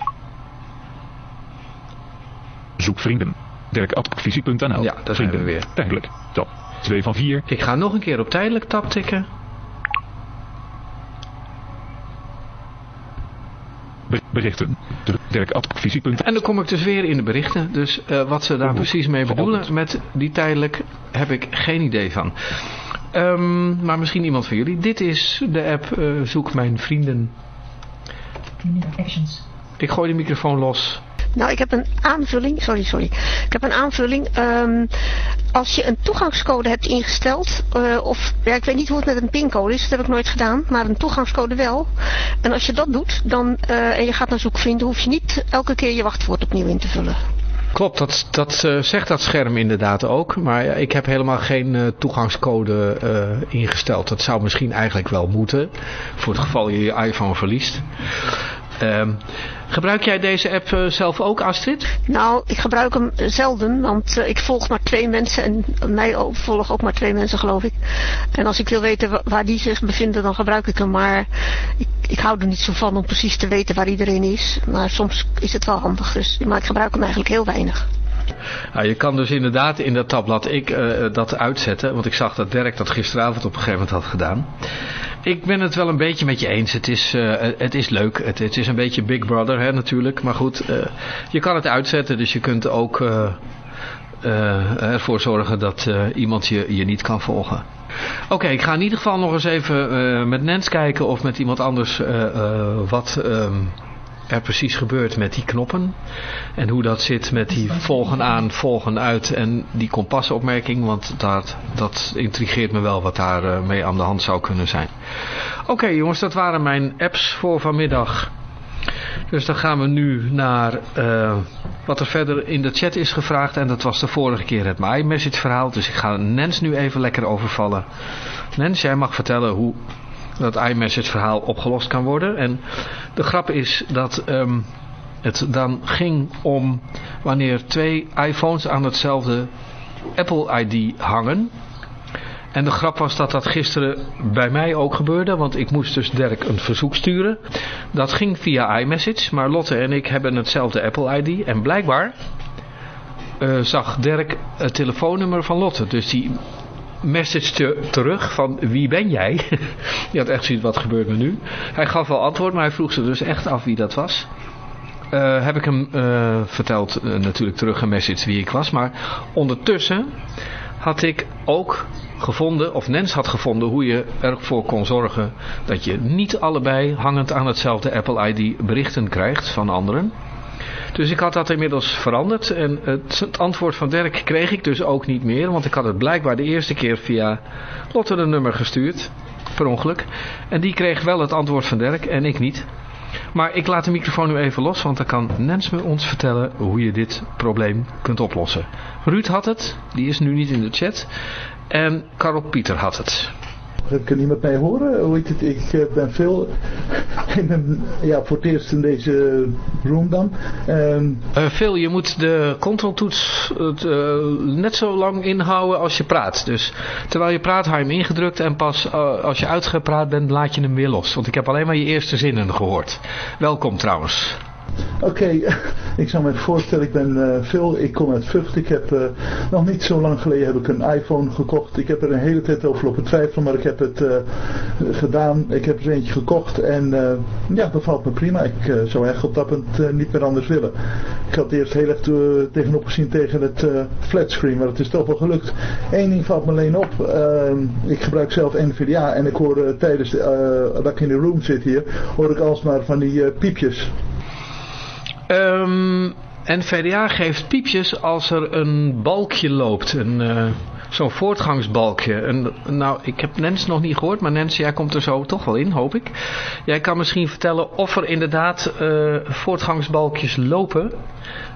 Zoek vrienden. Dirkadvisie.nl Ja, daar zijn Vrienden. we weer. Tijdelijk. Top. 2 van 4. Ik ga nog een keer op tijdelijk tab tikken. Be- berichten. Dirkadvisie.nl En dan kom ik dus weer in de berichten. Dus eh, wat ze daar precies mee bedoelen met die tijdelijk heb ik geen idee van. Ehm, maar misschien iemand van jullie. Dit is de app eh, Zoek Mijn Vrienden. Ik gooi de microfoon los. Nou, ik heb een aanvulling. Sorry, sorry. Ik heb een aanvulling. Ehm, als je een toegangscode hebt ingesteld, eh, of ja, ik weet niet hoe het met een pincode is, dat heb ik nooit gedaan, maar een toegangscode wel. En als je dat doet, dan eh, en je gaat naar zoekvrienden, hoef je niet elke keer je wachtwoord opnieuw in te vullen. Klopt, dat, dat eh, zegt dat scherm inderdaad ook. Maar ik heb helemaal geen toegangscode ingesteld. Dat zou misschien eigenlijk wel moeten. Voor het geval je je iPhone verliest. Ehm, gebruik jij deze app eh, zelf ook, Astrid? Nou, ik gebruik hem zelden, want eh, ik volg maar twee mensen en mij volgen ook maar twee mensen, geloof ik. En als ik wil weten wa- waar die zich bevinden, dan gebruik ik hem. Maar ik, ik hou er niet zo van om precies te weten waar iedereen is. Maar soms is het wel handig, dus, maar ik gebruik hem eigenlijk heel weinig. Nou, je kan dus inderdaad in dat tabblad ik eh, dat uitzetten. Want ik zag dat Dirk dat gisteravond op een gegeven moment had gedaan. Ik ben het wel een beetje met je eens. Het is, eh, het is leuk. Het, het is een beetje Big Brother hè, natuurlijk. Maar goed, eh, je kan het uitzetten. Dus je kunt ook eh, eh, ervoor zorgen dat eh, iemand je, je niet kan volgen. Oké, ik ga in ieder geval nog eens even eh, met Nens kijken of met iemand anders eh, eh, wat ehm, er precies gebeurt met die knoppen. En hoe dat zit met die volgen aan, volgen uit en die kompasopmerking. Want dat, dat intrigeert me wel wat daar eh, mee aan de hand zou kunnen zijn. Oké jongens, dat waren mijn apps voor vanmiddag. Dus dan gaan we nu naar eh, wat er verder in de chat is gevraagd. En dat was de vorige keer het iMessage verhaal. Dus ik ga Nens nu even lekker overvallen. Nens, jij mag vertellen hoe dat iMessage verhaal opgelost kan worden. En de grap is dat ehm, het dan ging om wanneer twee iPhones aan hetzelfde Apple ID hangen. En de grap was dat dat gisteren bij mij ook gebeurde, want ik moest dus Dirk een verzoek sturen. Dat ging via iMessage, maar Lotte en ik hebben hetzelfde Apple ID. En blijkbaar eh, zag Dirk het telefoonnummer van Lotte. Dus die message te- terug van wie ben jij? Die had echt zoiets, wat gebeurt er nu? Hij gaf wel antwoord, maar hij vroeg ze dus echt af wie dat was. Eh, heb ik hem eh, verteld, eh, natuurlijk terug message wie ik was. Maar ondertussen had ik ook gevonden, of Nens had gevonden, hoe je ervoor kon zorgen dat je niet allebei hangend aan hetzelfde Apple ID berichten krijgt van anderen. Dus ik had dat inmiddels veranderd en het, antwoord van Dirk kreeg ik dus ook niet meer, want ik had het blijkbaar de eerste keer via Lotte een nummer gestuurd, per ongeluk. En die kreeg wel het antwoord van Dirk en ik niet. Maar ik laat de microfoon nu even los, want dan kan Nens me ons vertellen hoe je dit probleem kunt oplossen. Ruud had het, die is nu niet in de chat. En Karel Pieter had het. Kan iemand mij horen? Hoe heet het? Ik eh, ben veel in een, ja, voor het eerst in deze room dan. Ehm, Eh, Phil, je moet de controltoets eh, net zo lang inhouden als je praat. Dus terwijl je praat, hou je hem ingedrukt en pas als je uitgepraat bent, laat je hem weer los. Want ik heb alleen maar je eerste zinnen gehoord. Welkom trouwens. Oké, ik zal me voorstellen, ik ben eh, Phil, ik kom uit Vught. Ik heb eh, nog niet zo lang geleden heb ik een iPhone gekocht. Ik heb er een hele tijd over lopen twijfelen, maar ik heb het eh, gedaan. Ik heb er eentje gekocht en ja, dat valt me prima. Ik zou echt op dat punt niet meer anders willen. Ik had eerst heel erg tegenop gezien tegen het flatscreen, maar het is toch wel gelukt. Eén ding valt me alleen op. Ehm, ik gebruik zelf NVDA en ik hoor tijdens dat ik in de room zit hier, hoor ik alsmaar van die eh, piepjes. Ehm NVDA geeft piepjes als er een balkje loopt. Een, eh, Zo'n voortgangsbalkje. En, nou, ik heb Nens nog niet gehoord, maar Nens, jij komt er zo toch wel in, hoop ik. Jij kan misschien vertellen of er inderdaad eh, voortgangsbalkjes lopen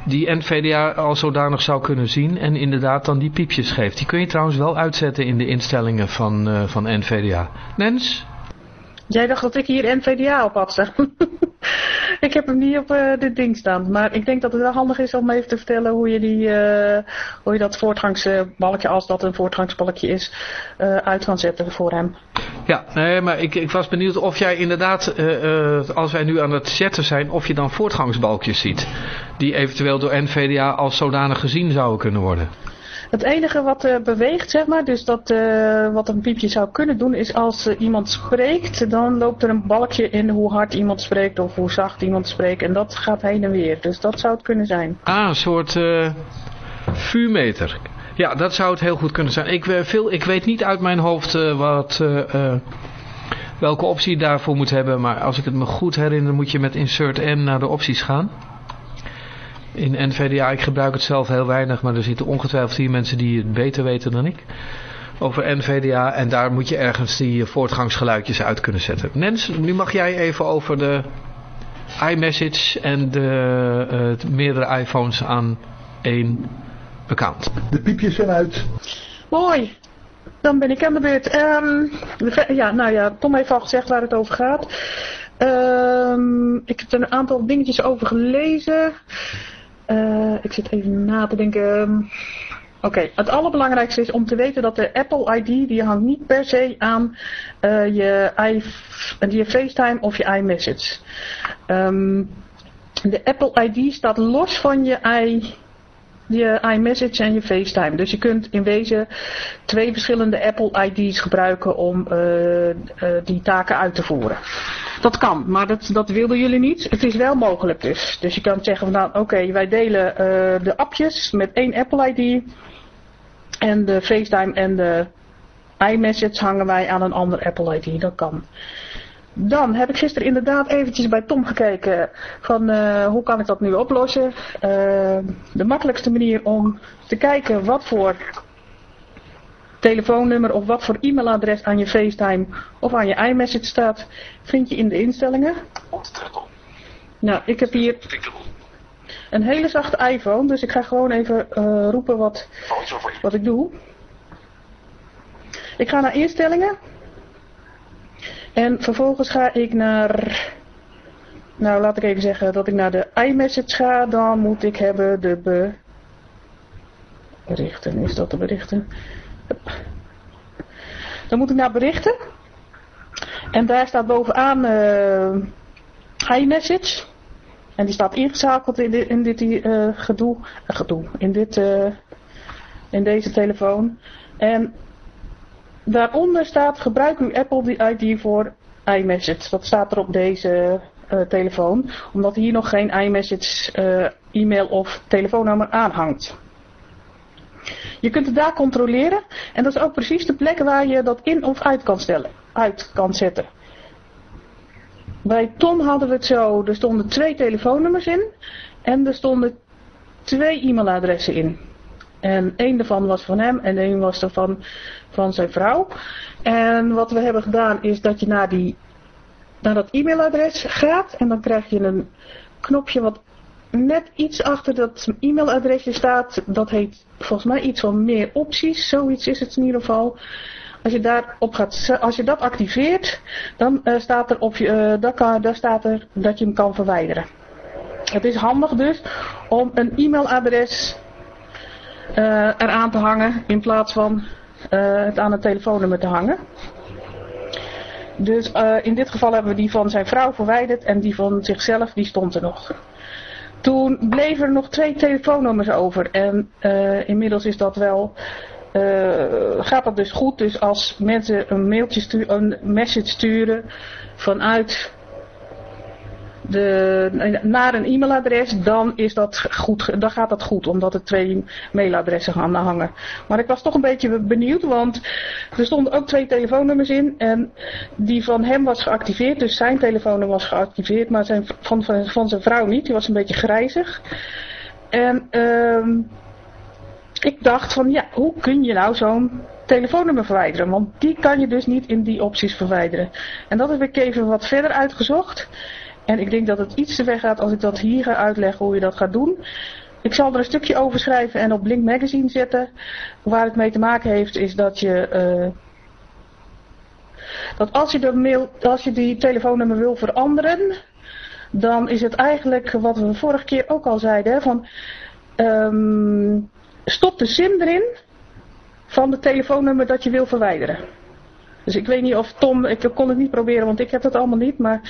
die NVDA al zodanig zou kunnen zien en inderdaad dan die piepjes geeft. Die kun je trouwens wel uitzetten in de instellingen van, eh, van NVDA. Nens? Jij dacht dat ik hier NVDA op had staan. ik heb hem niet op eh, dit ding staan. Maar ik denk dat het wel handig is om even te vertellen hoe je, die, eh, hoe je dat voortgangsbalkje, als dat een voortgangsbalkje is, eh, uit kan zetten voor hem. Ja, nee, maar ik, ik was benieuwd of jij inderdaad, als wij nu aan het chatten zijn, of je dan voortgangsbalkjes ziet. Die eventueel door NVDA als zodanig gezien zouden kunnen worden. Het enige wat eh, beweegt, zeg maar, dus dat eh, wat een piepje zou kunnen doen, is als eh, iemand spreekt, dan loopt er een balkje in hoe hard iemand spreekt of hoe zacht iemand spreekt. En dat gaat heen en weer. Dus dat zou het kunnen zijn. Ah, een soort vuurmeter. Ja, dat zou het heel goed kunnen zijn. Ik, veel, ik weet niet uit mijn hoofd wat, welke optie je daarvoor moet hebben. Maar als ik het me goed herinner, moet je met Insert N naar de opties gaan. In NVDA, ik gebruik het zelf heel weinig, maar er zitten ongetwijfeld hier mensen die het beter weten dan ik. Over NVDA en daar moet je ergens die voortgangsgeluidjes uit kunnen zetten. Nens, nu mag jij even over de iMessage en de eh, meerdere iPhones aan één account. De piepjes zijn uit. Mooi. Dan ben ik aan de beurt. Ehm, ja, nou ja, Tom heeft al gezegd waar het over gaat. Ehm, ik heb er een aantal dingetjes over gelezen. Eh, ik zit even na te denken. Oké, het allerbelangrijkste is om te weten dat de Apple ID, die hangt niet per se aan eh, je, i, je FaceTime of je iMessage. Ehm, de Apple ID staat los van je i, je iMessage en je FaceTime. Dus je kunt in wezen twee verschillende Apple ID's gebruiken om eh, eh, die taken uit te voeren. Dat kan, maar dat, dat wilden jullie niet. Het is wel mogelijk dus. Dus je kan zeggen van nou oké, wij delen eh, de appjes met één Apple ID. En de FaceTime en de iMessage hangen wij aan een ander Apple ID. Dat kan. Dan heb ik gisteren inderdaad eventjes bij Tom gekeken van eh, hoe kan ik dat nu oplossen. Eh, de makkelijkste manier om te kijken wat voor telefoonnummer of wat voor e-mailadres aan je FaceTime of aan je iMessage staat, vind je in de instellingen. Nou, ik heb hier een hele zachte iPhone, dus ik ga gewoon even eh, roepen wat, wat ik doe. Ik ga naar instellingen. En vervolgens ga ik naar... Nou, laat ik even zeggen dat ik naar de iMessage ga. Dan moet ik hebben de be... berichten. Is dat de berichten? Dan moet ik naar berichten. En daar staat bovenaan eh iMessage. En die staat ingezakeld in dit, in dit eh, gedoe. eh, gedoe. In, dit, in deze telefoon. En Daaronder staat gebruik uw Apple ID voor iMessage. Dat staat er op deze eh, telefoon. Omdat hier nog geen iMessage eh, e-mail of telefoonnummer aanhangt. Je kunt het daar controleren. En dat is ook precies de plek waar je dat in of uit kan stellen. Uit kan zetten. Bij Tom hadden we het zo. Er stonden twee telefoonnummers in. En er stonden twee e-mailadressen in. En één daarvan was van hem en één was er van, zijn vrouw. En wat we hebben gedaan is dat je naar, die, naar dat e-mailadres gaat. En dan krijg je een knopje wat net iets achter dat e-mailadresje staat. Dat heet volgens mij iets van meer opties. Zoiets is het in ieder geval. Als je, daarop gaat, als je dat activeert, dan uh, staat er op je, uh, daar, daar staat er dat je hem kan verwijderen. Het is handig dus om een e-mailadres eraan te hangen in plaats van het aan een telefoonnummer te hangen. Dus in dit geval hebben we die van zijn vrouw verwijderd en die van zichzelf die stond er nog. Toen bleven er nog twee telefoonnummers over. En inmiddels is dat wel. Gaat dat dus goed. Dus als mensen een mailtje sturen, een message sturen vanuit de, naar een e-mailadres, dan, is dat goed, dan gaat dat goed, omdat er twee mailadressen gaan hangen. Maar ik was toch een beetje benieuwd, want er stonden ook twee telefoonnummers in en die van hem was geactiveerd, dus zijn telefoonnummer was geactiveerd, maar zijn, van, van, zijn vrouw niet, die was een beetje grijzig. En uh, ik dacht van, ja, hoe kun je nou zo'n telefoonnummer verwijderen? Want die kan je dus niet in die opties verwijderen. En dat heb ik even wat verder uitgezocht. En ik denk dat het iets te ver gaat als ik dat hier ga uitleggen hoe je dat gaat doen. Ik zal er een stukje over schrijven en op Blink Magazine zetten. Waar het mee te maken heeft is dat je... Uh, dat als je, de mail, als je die telefoonnummer wil veranderen... Dan is het eigenlijk wat we vorige keer ook al zeiden. Van, um, stop de sim erin van het telefoonnummer dat je wil verwijderen. Dus ik weet niet of Tom, ik kon het niet proberen, want ik heb dat allemaal niet, maar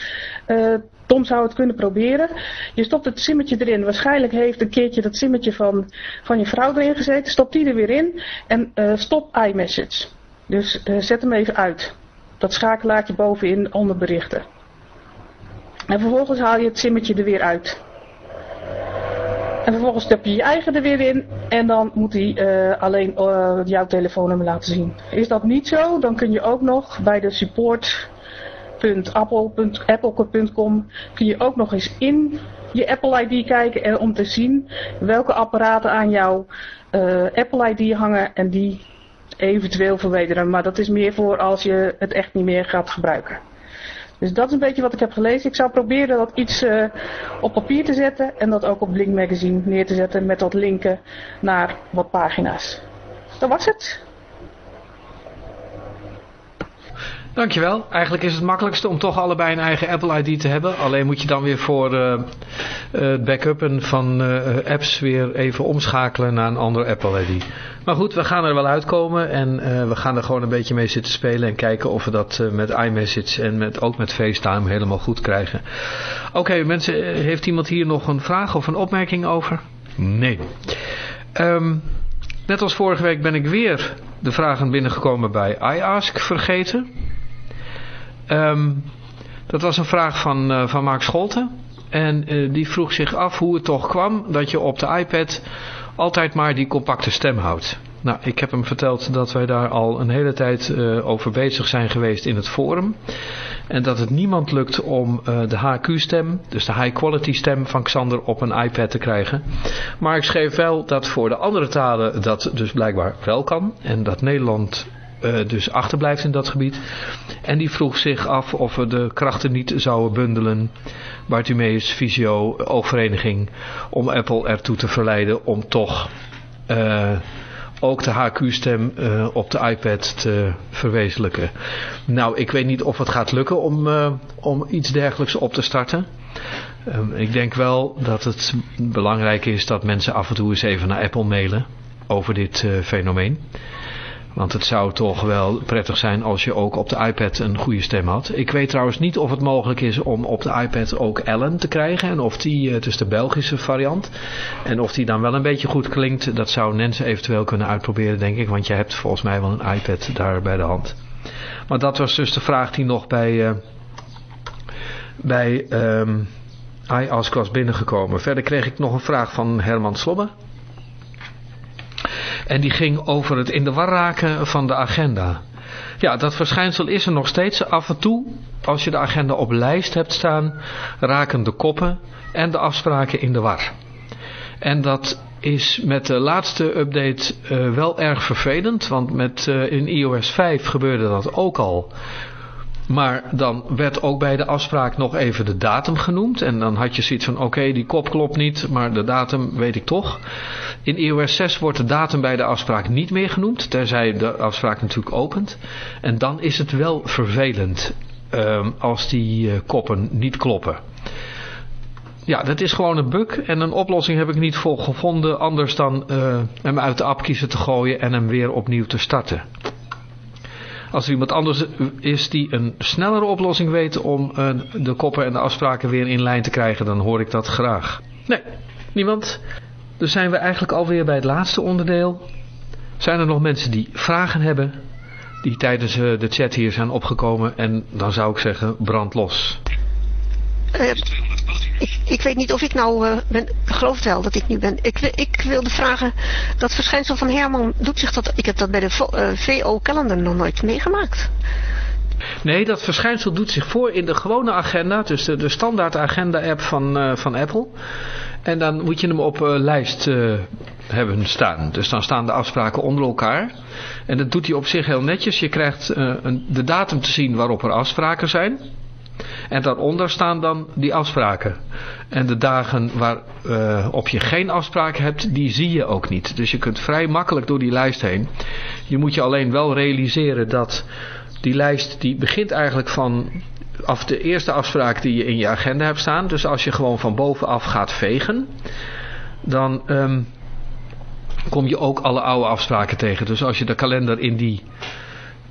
uh, Tom zou het kunnen proberen. Je stopt het simmetje erin. Waarschijnlijk heeft een keertje dat simmetje van, van je vrouw erin gezeten. Stop die er weer in en uh, stop iMessage. Dus uh, zet hem even uit. Dat schakelaartje bovenin onder berichten. En vervolgens haal je het simmetje er weer uit. En vervolgens stop je je eigen er weer in en dan moet hij uh, alleen uh, jouw telefoonnummer laten zien. Is dat niet zo, dan kun je ook nog bij de support.apple.com kun je ook nog eens in je Apple ID kijken en om te zien welke apparaten aan jouw uh, Apple ID hangen en die eventueel verwijderen. Maar dat is meer voor als je het echt niet meer gaat gebruiken. Dus dat is een beetje wat ik heb gelezen. Ik zou proberen dat iets uh, op papier te zetten en dat ook op Blink Magazine neer te zetten met wat linken naar wat pagina's. Dat was het. Dankjewel. Eigenlijk is het makkelijkste om toch allebei een eigen Apple ID te hebben. Alleen moet je dan weer voor uh, het backuppen van uh, apps weer even omschakelen naar een andere Apple ID. Maar goed, we gaan er wel uitkomen en uh, we gaan er gewoon een beetje mee zitten spelen en kijken of we dat met iMessage en met, ook met FaceTime helemaal goed krijgen. Oké okay, mensen, heeft iemand hier nog een vraag of een opmerking over? Nee. Um, net als vorige week ben ik weer de vragen binnengekomen bij iAsk vergeten. Um, dat was een vraag van, uh, van Scholten. En uh, die vroeg zich af hoe het toch kwam dat je op de iPad altijd maar die compacte stem houdt. Nou, ik heb hem verteld dat wij daar al een hele tijd uh, over bezig zijn geweest in het forum. En dat het niemand lukt om de HQ-stem, dus de high-quality stem van Xander op een iPad te krijgen. Maar ik schreef wel dat voor de andere talen dat dus blijkbaar wel kan. En dat Nederland uh, dus achterblijft in dat gebied. En die vroeg zich af of we de krachten niet zouden bundelen. Bartimeus Visio Oogvereniging. Om Apple ertoe te verleiden om toch uh, ook de HQ-stem uh, op de iPad te verwezenlijken. Nou, ik weet niet of het gaat lukken om, om iets dergelijks op te starten. Um, ik denk wel dat het belangrijk is dat mensen af en toe eens even naar Apple mailen over dit fenomeen. Want het zou toch wel prettig zijn als je ook op de iPad een goede stem had. Ik weet trouwens niet of het mogelijk is om op de iPad ook Ellen te krijgen. En of die, het is de Belgische variant. En of die dan wel een beetje goed klinkt. Dat zou Nancy eventueel kunnen uitproberen denk ik. Want je hebt volgens mij wel een iPad daar bij de hand. Maar dat was dus de vraag die nog bij, uh, bij um, iAsk was binnengekomen. Verder kreeg ik nog een vraag van Herman Slobbe. En die ging over het in de war raken van de agenda. Ja, dat verschijnsel is er nog steeds. Af en toe, als je de agenda op lijst hebt staan, raken de koppen en de afspraken in de war. En dat is met de laatste update uh, wel erg vervelend, want met, uh, in iOS 5 gebeurde dat ook al. Maar dan werd ook bij de afspraak nog even de datum genoemd. En dan had je zoiets van, oké, die kop klopt niet, maar de datum weet ik toch. In iOS 6 wordt de datum bij de afspraak niet meer genoemd, terzij de afspraak natuurlijk opent. En dan is het wel vervelend ehm, als die uh, koppen niet kloppen. Ja, dat is gewoon een bug en een oplossing heb ik niet voor gevonden anders dan uh, hem uit de app kiezen te gooien en hem weer opnieuw te starten. Als er iemand anders is die een snellere oplossing weet om uh, de koppen en de afspraken weer in lijn te krijgen, dan hoor ik dat graag. Nee, niemand. Dus zijn we eigenlijk alweer bij het laatste onderdeel. Zijn er nog mensen die vragen hebben, die tijdens uh, de chat hier zijn opgekomen en dan zou ik zeggen brand los. Uh, ik, ik, weet niet of ik nou uh, ben, geloof wel dat ik nu ben. Ik, ik, wilde vragen, dat verschijnsel van Herman, doet zich dat, ik heb dat bij de uh, VO-kalender nog nooit meegemaakt. Nee, dat verschijnsel doet zich voor in de gewone agenda, dus de, standaard agenda-app van, uh, van Apple. En dan moet je hem op lijst hebben staan. Dus dan staan de afspraken onder elkaar. En dat doet hij op zich heel netjes. Je krijgt een, de datum te zien waarop er afspraken zijn. En daaronder staan dan die afspraken. En de dagen waarop uh, je geen afspraken hebt, die zie je ook niet. Dus je kunt vrij makkelijk door die lijst heen. Je moet je alleen wel realiseren dat die lijst, die begint eigenlijk van af de eerste afspraak die je in je agenda hebt staan. Dus als je gewoon van bovenaf gaat vegen, dan um, kom je ook alle oude afspraken tegen. Dus als je de kalender in die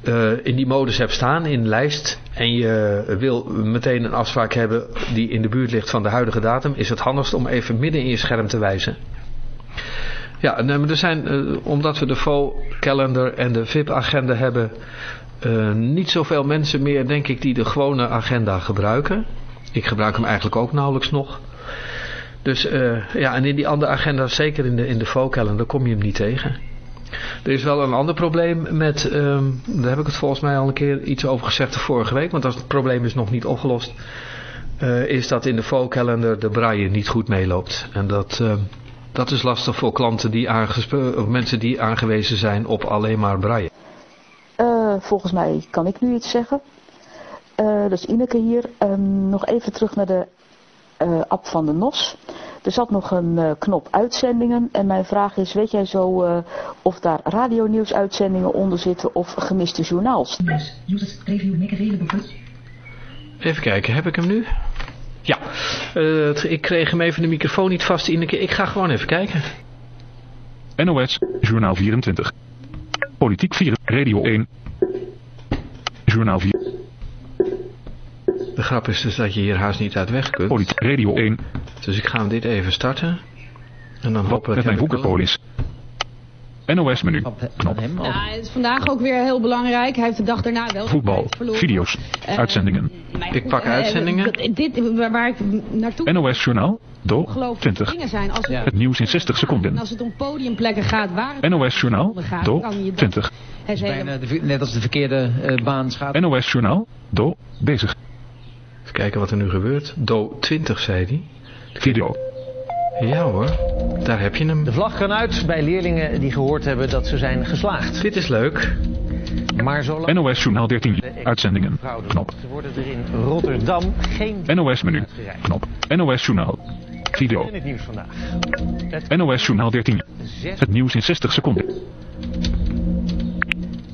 uh, in die modus hebt staan, in lijst, en je wil meteen een afspraak hebben die in de buurt ligt van de huidige datum, is het handigst om even midden in je scherm te wijzen. Ja, en er zijn, uh, omdat we de FO-calendar en de VIP-agenda hebben, uh, niet zoveel mensen meer, denk ik, die de gewone agenda gebruiken. Ik gebruik hem eigenlijk ook nauwelijks nog. Dus ja, en in die andere agenda's, zeker in de, in de FO-calendar, kom je hem niet tegen. Er is wel een ander probleem met, um, daar heb ik het volgens mij al een keer iets over gezegd de vorige week, want dat probleem is nog niet opgelost. Uh, is dat in de FO-calendar de braille niet goed meeloopt. En dat, uh, dat is lastig voor klanten die of mensen die aangewezen zijn op alleen maar braille. Uh, volgens mij kan ik nu iets zeggen. dus Ineke hier. Um, nog even terug naar de app van de NOS. Er zat nog een uh, knop uitzendingen en mijn vraag is, weet jij zo uh, of daar radionieuwsuitzendingen onder zitten of gemiste journaals? Even kijken, heb ik hem nu? Ja, uh, ik kreeg hem even de microfoon niet vast in. Ik ga gewoon even kijken. NOS, Journaal 24. Politiek 4, Radio 1. Journaal 4. De grap is dus dat je hier haast niet uit weg kunt. Politiek, Radio 1. Dus ik ga hem dit even starten. En dan hopelijk... Met mijn boekenpolis. NOS menu. Knop. Ja, het is vandaag ook weer heel belangrijk. Hij heeft de dag daarna wel Voetbal, video's, uh, uitzendingen. Ik pak uitzendingen. Uh, dit, waar ik naartoe... NOS Journaal, do 20. Zijn als het, het nieuws in 60 seconden. Als het om podiumplekken gaat, waar het NOS Journaal, do 20. Het is bijna de, net als de verkeerde uh, baan gaat. NOS Journaal, do bezig. Even kijken wat er nu gebeurt. Do 20 zei hij. Video. Ja hoor, daar heb je hem. De vlag kan uit bij leerlingen die gehoord hebben dat ze zijn geslaagd. Dit is leuk. Maar zolang... NOS Journaal 13. Uitzendingen. Knop. Ze worden er in Rotterdam geen... NOS menu. Knop. NOS Journaal. Video. En het nieuws vandaag. Het... NOS Journaal 13. Het nieuws in 60 seconden.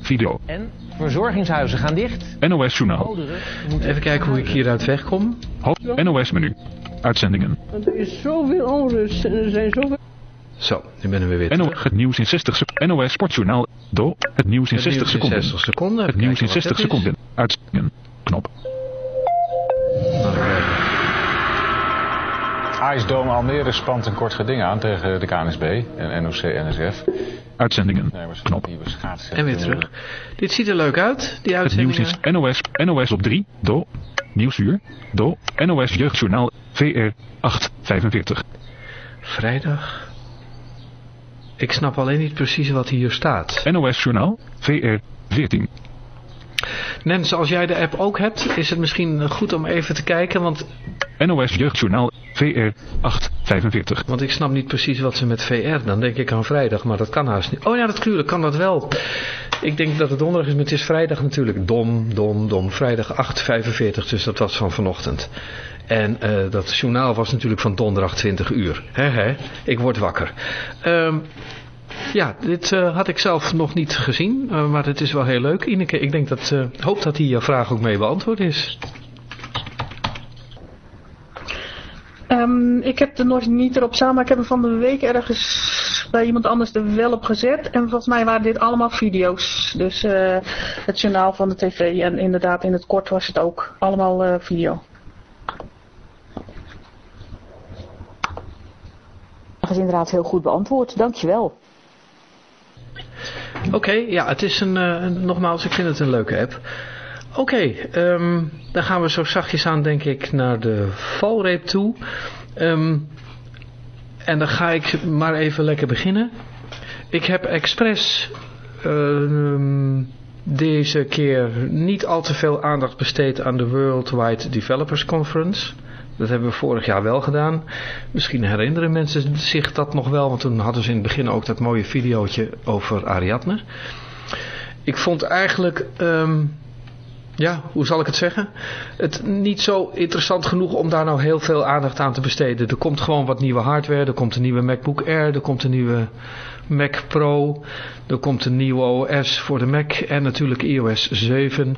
Video. En verzorgingshuizen gaan dicht. NOS Journaal. Even kijken hoe ik hieruit wegkom. NOS menu. Uitzendingen. Er is zoveel onrust en er zijn zoveel... Zo, nu ben we weer NO, Het nieuws in 60 seconden. NOS Sportjournaal. Do. Het nieuws in het 60 seconden. 60 seconden. Het nieuws in 60 seconden. Uitzendingen. Knop. IJsdome Almere spant een kort geding aan tegen de KNSB en NOC-NSF. Uitzendingen. Knop. En weer terug. Dit ziet er leuk uit, die uitzendingen. Het nieuws is NOS, NOS op 3, Do, Nieuwsuur, Do, NOS Jeugdjournaal, VR 845. Vrijdag. Ik snap alleen niet precies wat hier staat. NOS Journaal, VR 14. Nens, als jij de app ook hebt, is het misschien goed om even te kijken, want NOS Jeugdjournaal VR 845. Want ik snap niet precies wat ze met VR, dan denk ik aan vrijdag, maar dat kan haast niet. Oh ja, natuurlijk kan dat wel. Ik denk dat het donderdag is, maar het is vrijdag natuurlijk. Dom, dom, dom. Vrijdag 8.45, dus dat was van vanochtend. En uh, dat journaal was natuurlijk van donderdag 20 uur. He, he. Ik word wakker. Um, ja, dit uh, had ik zelf nog niet gezien, uh, maar het is wel heel leuk. Ineke, ik denk dat, uh, hoop dat die vraag ook mee beantwoord is. Um, ik heb er nog niet erop staan, maar ik heb hem van de week ergens bij iemand anders er wel op gezet. En volgens mij waren dit allemaal video's. Dus uh, het journaal van de tv en inderdaad in het kort was het ook allemaal uh, video. Dat is inderdaad heel goed beantwoord, dankjewel. Oké, ja, het is een, uh, nogmaals, ik vind het een leuke app. Oké, um, dan gaan we zo zachtjes aan denk ik naar de valreep toe. Um, en dan ga ik maar even lekker beginnen. Ik heb expres uh, deze keer niet al te veel aandacht besteed aan de Worldwide Developers Conference. Dat hebben we vorig jaar wel gedaan. Misschien herinneren mensen zich dat nog wel, want toen hadden ze in het begin ook dat mooie videootje over Ariadne. Ik vond eigenlijk... Um, ja, hoe zal ik het zeggen? Het niet zo interessant genoeg om daar nou heel veel aandacht aan te besteden. Er komt gewoon wat nieuwe hardware. Er komt een nieuwe MacBook Air. Er komt een nieuwe Mac Pro. Er komt een nieuwe OS voor de Mac. En natuurlijk iOS 7.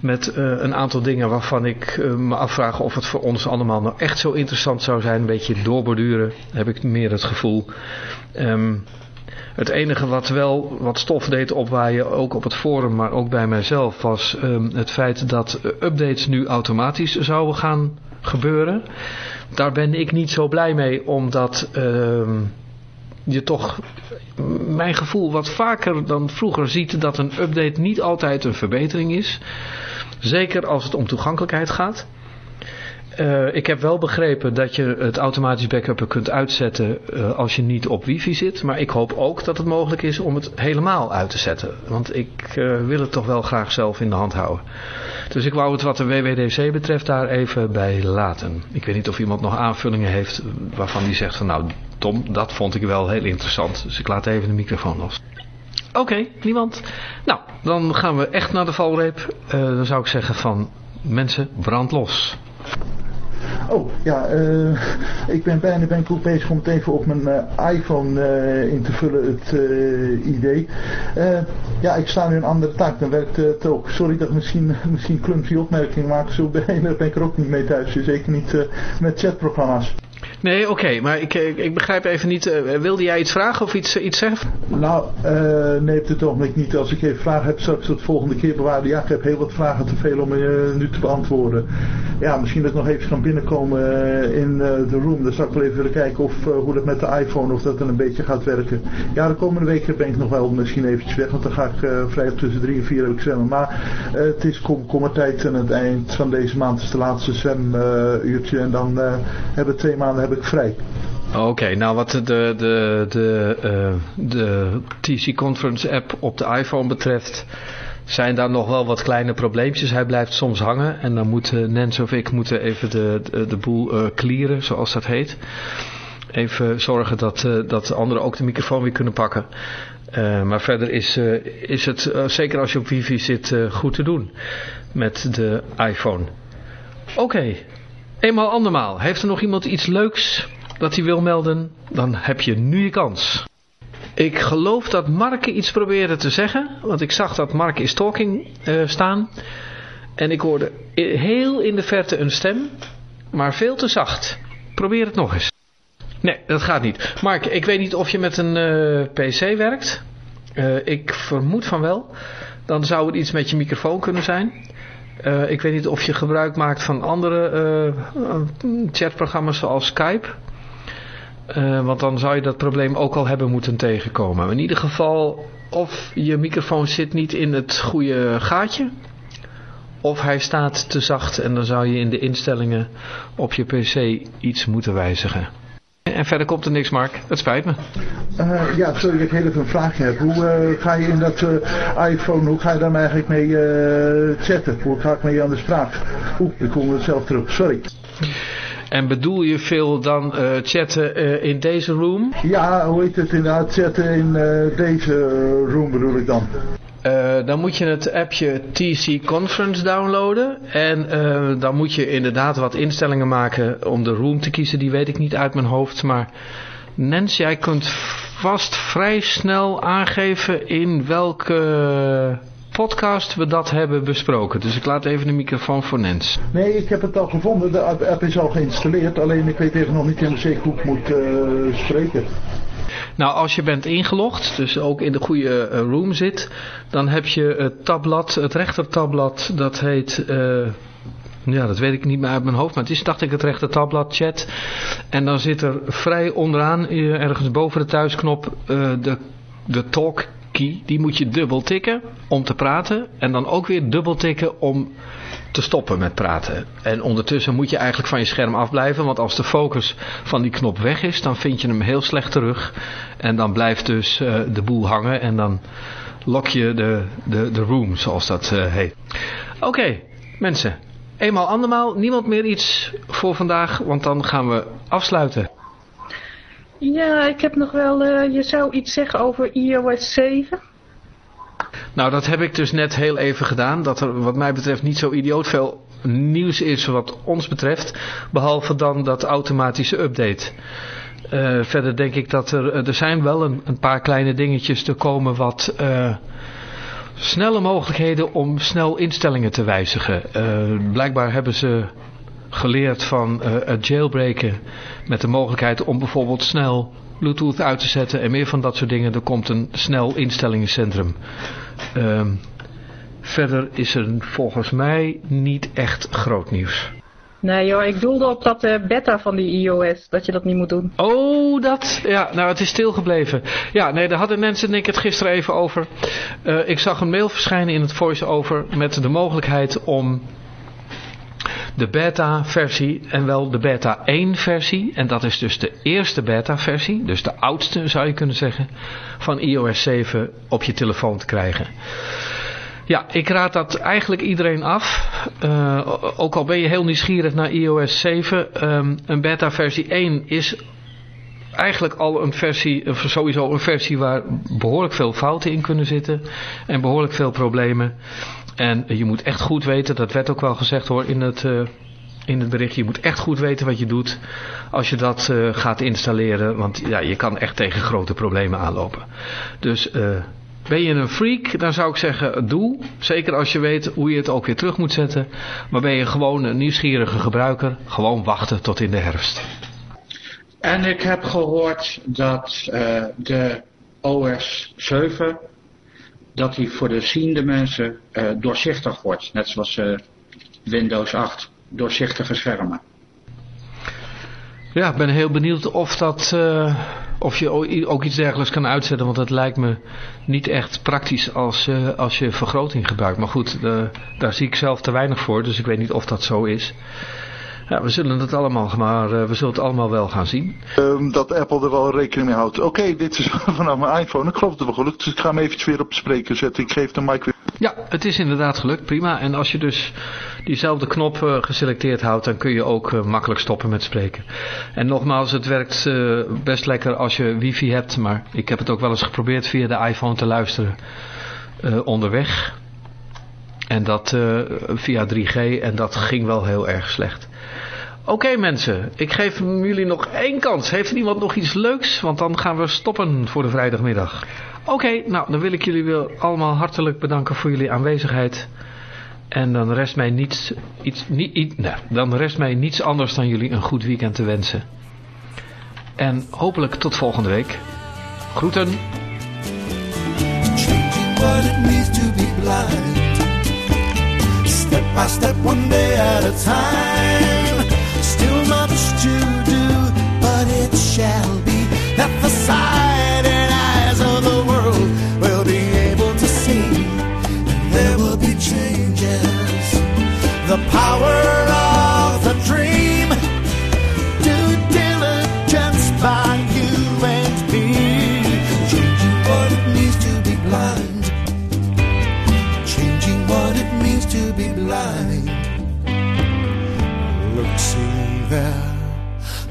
Met uh, een aantal dingen waarvan ik uh, me afvraag of het voor ons allemaal nou echt zo interessant zou zijn. Een beetje doorborduren heb ik meer het gevoel. Um, het enige wat wel wat stof deed opwaaien, ook op het forum, maar ook bij mijzelf, was um, het feit dat updates nu automatisch zouden gaan gebeuren. Daar ben ik niet zo blij mee, omdat um, je toch, mijn gevoel, wat vaker dan vroeger ziet dat een update niet altijd een verbetering is. Zeker als het om toegankelijkheid gaat. Uh, ik heb wel begrepen dat je het automatisch backuppen kunt uitzetten uh, als je niet op wifi zit. Maar ik hoop ook dat het mogelijk is om het helemaal uit te zetten. Want ik uh, wil het toch wel graag zelf in de hand houden. Dus ik wou het wat de WWDC betreft daar even bij laten. Ik weet niet of iemand nog aanvullingen heeft waarvan die zegt van nou Tom, dat vond ik wel heel interessant. Dus ik laat even de microfoon los. Oké, niemand. Nou, dan gaan we echt naar de valreep. dan zou ik zeggen van mensen, brand los. Oh, ja, uh, ik ben bijna ben ik bezig om het even op mijn uh, iPhone uh, in te vullen, het idee. ja, ik sta nu een andere taak, dan werkt het ook. Sorry dat ik misschien, misschien clumsy opmerking maak, zo ben, ben ik er ook niet mee thuis. Zeker niet met chatprogramma's. Nee, oké, maar ik, ik, ik, begrijp even niet, uh, wilde jij iets vragen of iets, iets zeggen? Nou, nee, op dit ogenblik niet. Als ik even vragen heb, ik het volgende keer bewaren. Ja, ik heb heel wat vragen te veel om nu te beantwoorden. Ja, misschien dat ik nog even kan binnenkomen in de room. Dan zou ik wel even willen kijken of, hoe dat met de iPhone, of dat dan een beetje gaat werken. Ja, de komende weken ben ik nog wel misschien eventjes weg, want dan ga ik vrij op tussen drie en vier heb ik zwemmen. Maar het is kom, kommertijd en het eind van deze maand is de laatste zwemuurtje en dan hebben we twee maanden heb vrij. Oké, nou wat de, de, de, uh, de TC Conference app op de iPhone betreft zijn daar nog wel wat kleine probleempjes. Hij blijft soms hangen en dan moeten Nens of ik moeten even de, de, de boel uh, clearen, zoals dat heet. Even zorgen dat, dat anderen ook de microfoon weer kunnen pakken. Maar verder is, is het, zeker als je op wifi zit, goed te doen met de iPhone. Oké. Eenmaal andermaal. Heeft er nog iemand iets leuks dat hij wil melden? Dan heb je nu je kans. Ik geloof dat Mark iets probeerde te zeggen. Want ik zag dat Mark is talking staan. En ik hoorde heel in de verte een stem. Maar veel te zacht. Probeer het nog eens. Nee, dat gaat niet. Mark, ik weet niet of je met een uh, PC werkt. Uh, ik vermoed van wel. Dan zou het iets met je microfoon kunnen zijn. Uh, ik weet niet of je gebruik maakt van andere chatprogramma's zoals Skype. want dan zou je dat probleem ook al hebben moeten tegenkomen. In ieder geval, of je microfoon zit niet in het goede gaatje. Of hij staat te zacht en dan zou je in de instellingen op je pc iets moeten wijzigen. En verder komt er niks, Mark. Het spijt me. Uh, ja, sorry dat ik heel even een vraagje heb. Hoe uh, ga je in dat uh, iPhone, hoe ga je daar eigenlijk mee chatten? Hoe ga ik mee aan de spraak? Oeh, ik kom er zelf terug. Sorry. En bedoel je veel dan eh, chatten eh, in deze room? Ja, hoe heet het inderdaad? Chatten in eh, deze room bedoel ik dan. Eh, dan moet je het appje TC Conference downloaden. En eh, dan moet je inderdaad wat instellingen maken om de room te kiezen. Die weet ik niet uit mijn hoofd. Maar Nens, jij kunt vast vrij snel aangeven in welke podcast we dat hebben besproken. Dus ik laat even de microfoon voor Nens. Nee, ik heb het al gevonden. De app is al geïnstalleerd. Alleen ik weet even nog niet helemaal zeker hoe moet eh, spreken. Nou, als je bent ingelogd, dus ook in de goede eh, room zit, dan heb je het tabblad, het rechter tabblad, dat heet, eh, ja, dat weet ik niet meer uit mijn hoofd, maar het is, dacht ik, het rechter tabblad, chat. En dan zit er vrij onderaan, eh, ergens boven de thuisknop, de, de talk key. Die moet je dubbel tikken om te praten en dan ook weer dubbel tikken om te stoppen met praten. En ondertussen moet je eigenlijk van je scherm afblijven, want als de focus van die knop weg is, dan vind je hem heel slecht terug. En dan blijft dus eh, de boel hangen en dan lok je de, de, de room, zoals dat eh, heet. Oké, mensen. Eenmaal andermaal, niemand meer iets voor vandaag, want dan gaan we afsluiten. Ja, ik heb nog wel, eh, je zou iets zeggen over iOS 7. Nou, dat heb ik dus net heel even gedaan. Dat er wat mij betreft niet zo idioot veel nieuws is wat ons betreft. Behalve dan dat automatische update. Eh, verder denk ik dat er, er zijn wel een, een paar kleine dingetjes te komen wat eh, snelle mogelijkheden om snel instellingen te wijzigen. Eh, blijkbaar hebben ze geleerd van eh, het jailbreken met de mogelijkheid om bijvoorbeeld snel Bluetooth uit te zetten en meer van dat soort dingen. Er komt een snel instellingencentrum. Ehm, verder is er volgens mij niet echt groot nieuws. Nee joh, ik doelde op dat eh, beta van die iOS, dat je dat niet moet doen. Oh, dat. Ja, nou het is stilgebleven. Ja, nee, daar hadden mensen en ik het gisteren even over. Eh, ik zag een mail verschijnen in het voice-over met de mogelijkheid om de beta-versie en wel de beta 1-versie. En dat is dus de eerste beta-versie, dus de oudste zou je kunnen zeggen, van iOS 7 op je telefoon te krijgen. Ja, ik raad dat eigenlijk iedereen af. Uh, ook al ben je heel nieuwsgierig naar iOS 7. Um, een beta versie 1 is eigenlijk al een versie, sowieso een versie waar behoorlijk veel fouten in kunnen zitten. En behoorlijk veel problemen. En je moet echt goed weten, dat werd ook wel gezegd hoor in het, uh, in het bericht. Je moet echt goed weten wat je doet als je dat uh, gaat installeren. Want ja, je kan echt tegen grote problemen aanlopen. Dus... Ben je een freak, dan zou ik zeggen doe. Zeker als je weet hoe je het ook weer terug moet zetten. Maar ben je gewoon een nieuwsgierige gebruiker, gewoon wachten tot in de herfst. En ik heb gehoord dat de OS 7, dat die voor de ziende mensen uh, doorzichtig wordt. Net zoals uh, Windows 8, doorzichtige schermen. Ja, ik ben heel benieuwd of, dat, uh, of je ook iets dergelijks kan uitzetten. Want het lijkt me niet echt praktisch als, als je vergroting gebruikt. Maar goed, daar zie ik zelf te weinig voor. Dus ik weet niet of dat zo is. Ja, we zullen het allemaal, maar we zullen het allemaal wel gaan zien. Um, dat Apple er wel rekening mee houdt. Oké, okay, dit is vanaf mijn iPhone. Ik geloof dat het wel gelukt. Dus ik ga hem eventjes weer op spreken zetten. Ik geef de mic weer. Ja, het is inderdaad gelukt. Prima. En als je dus diezelfde knop uh, geselecteerd houdt, dan kun je ook uh, makkelijk stoppen met spreken. En nogmaals, het werkt best lekker als je wifi hebt. Maar ik heb het ook wel eens geprobeerd via de iPhone te luisteren onderweg. En dat via 3G. En dat ging wel heel erg slecht. Oké mensen, ik geef jullie nog één kans. Heeft iemand nog iets leuks? Want dan gaan we stoppen voor de vrijdagmiddag. Oké, nou dan wil ik jullie weer allemaal hartelijk bedanken voor jullie aanwezigheid. En dan rest mij niets, iets, niet, iets, dan rest mij niets anders dan jullie een goed weekend te wensen. En hopelijk tot volgende week. Groeten. Step by step, one day at a time. Still much to do, but it shall be that the sight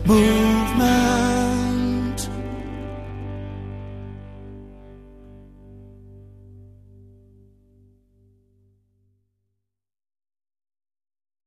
Move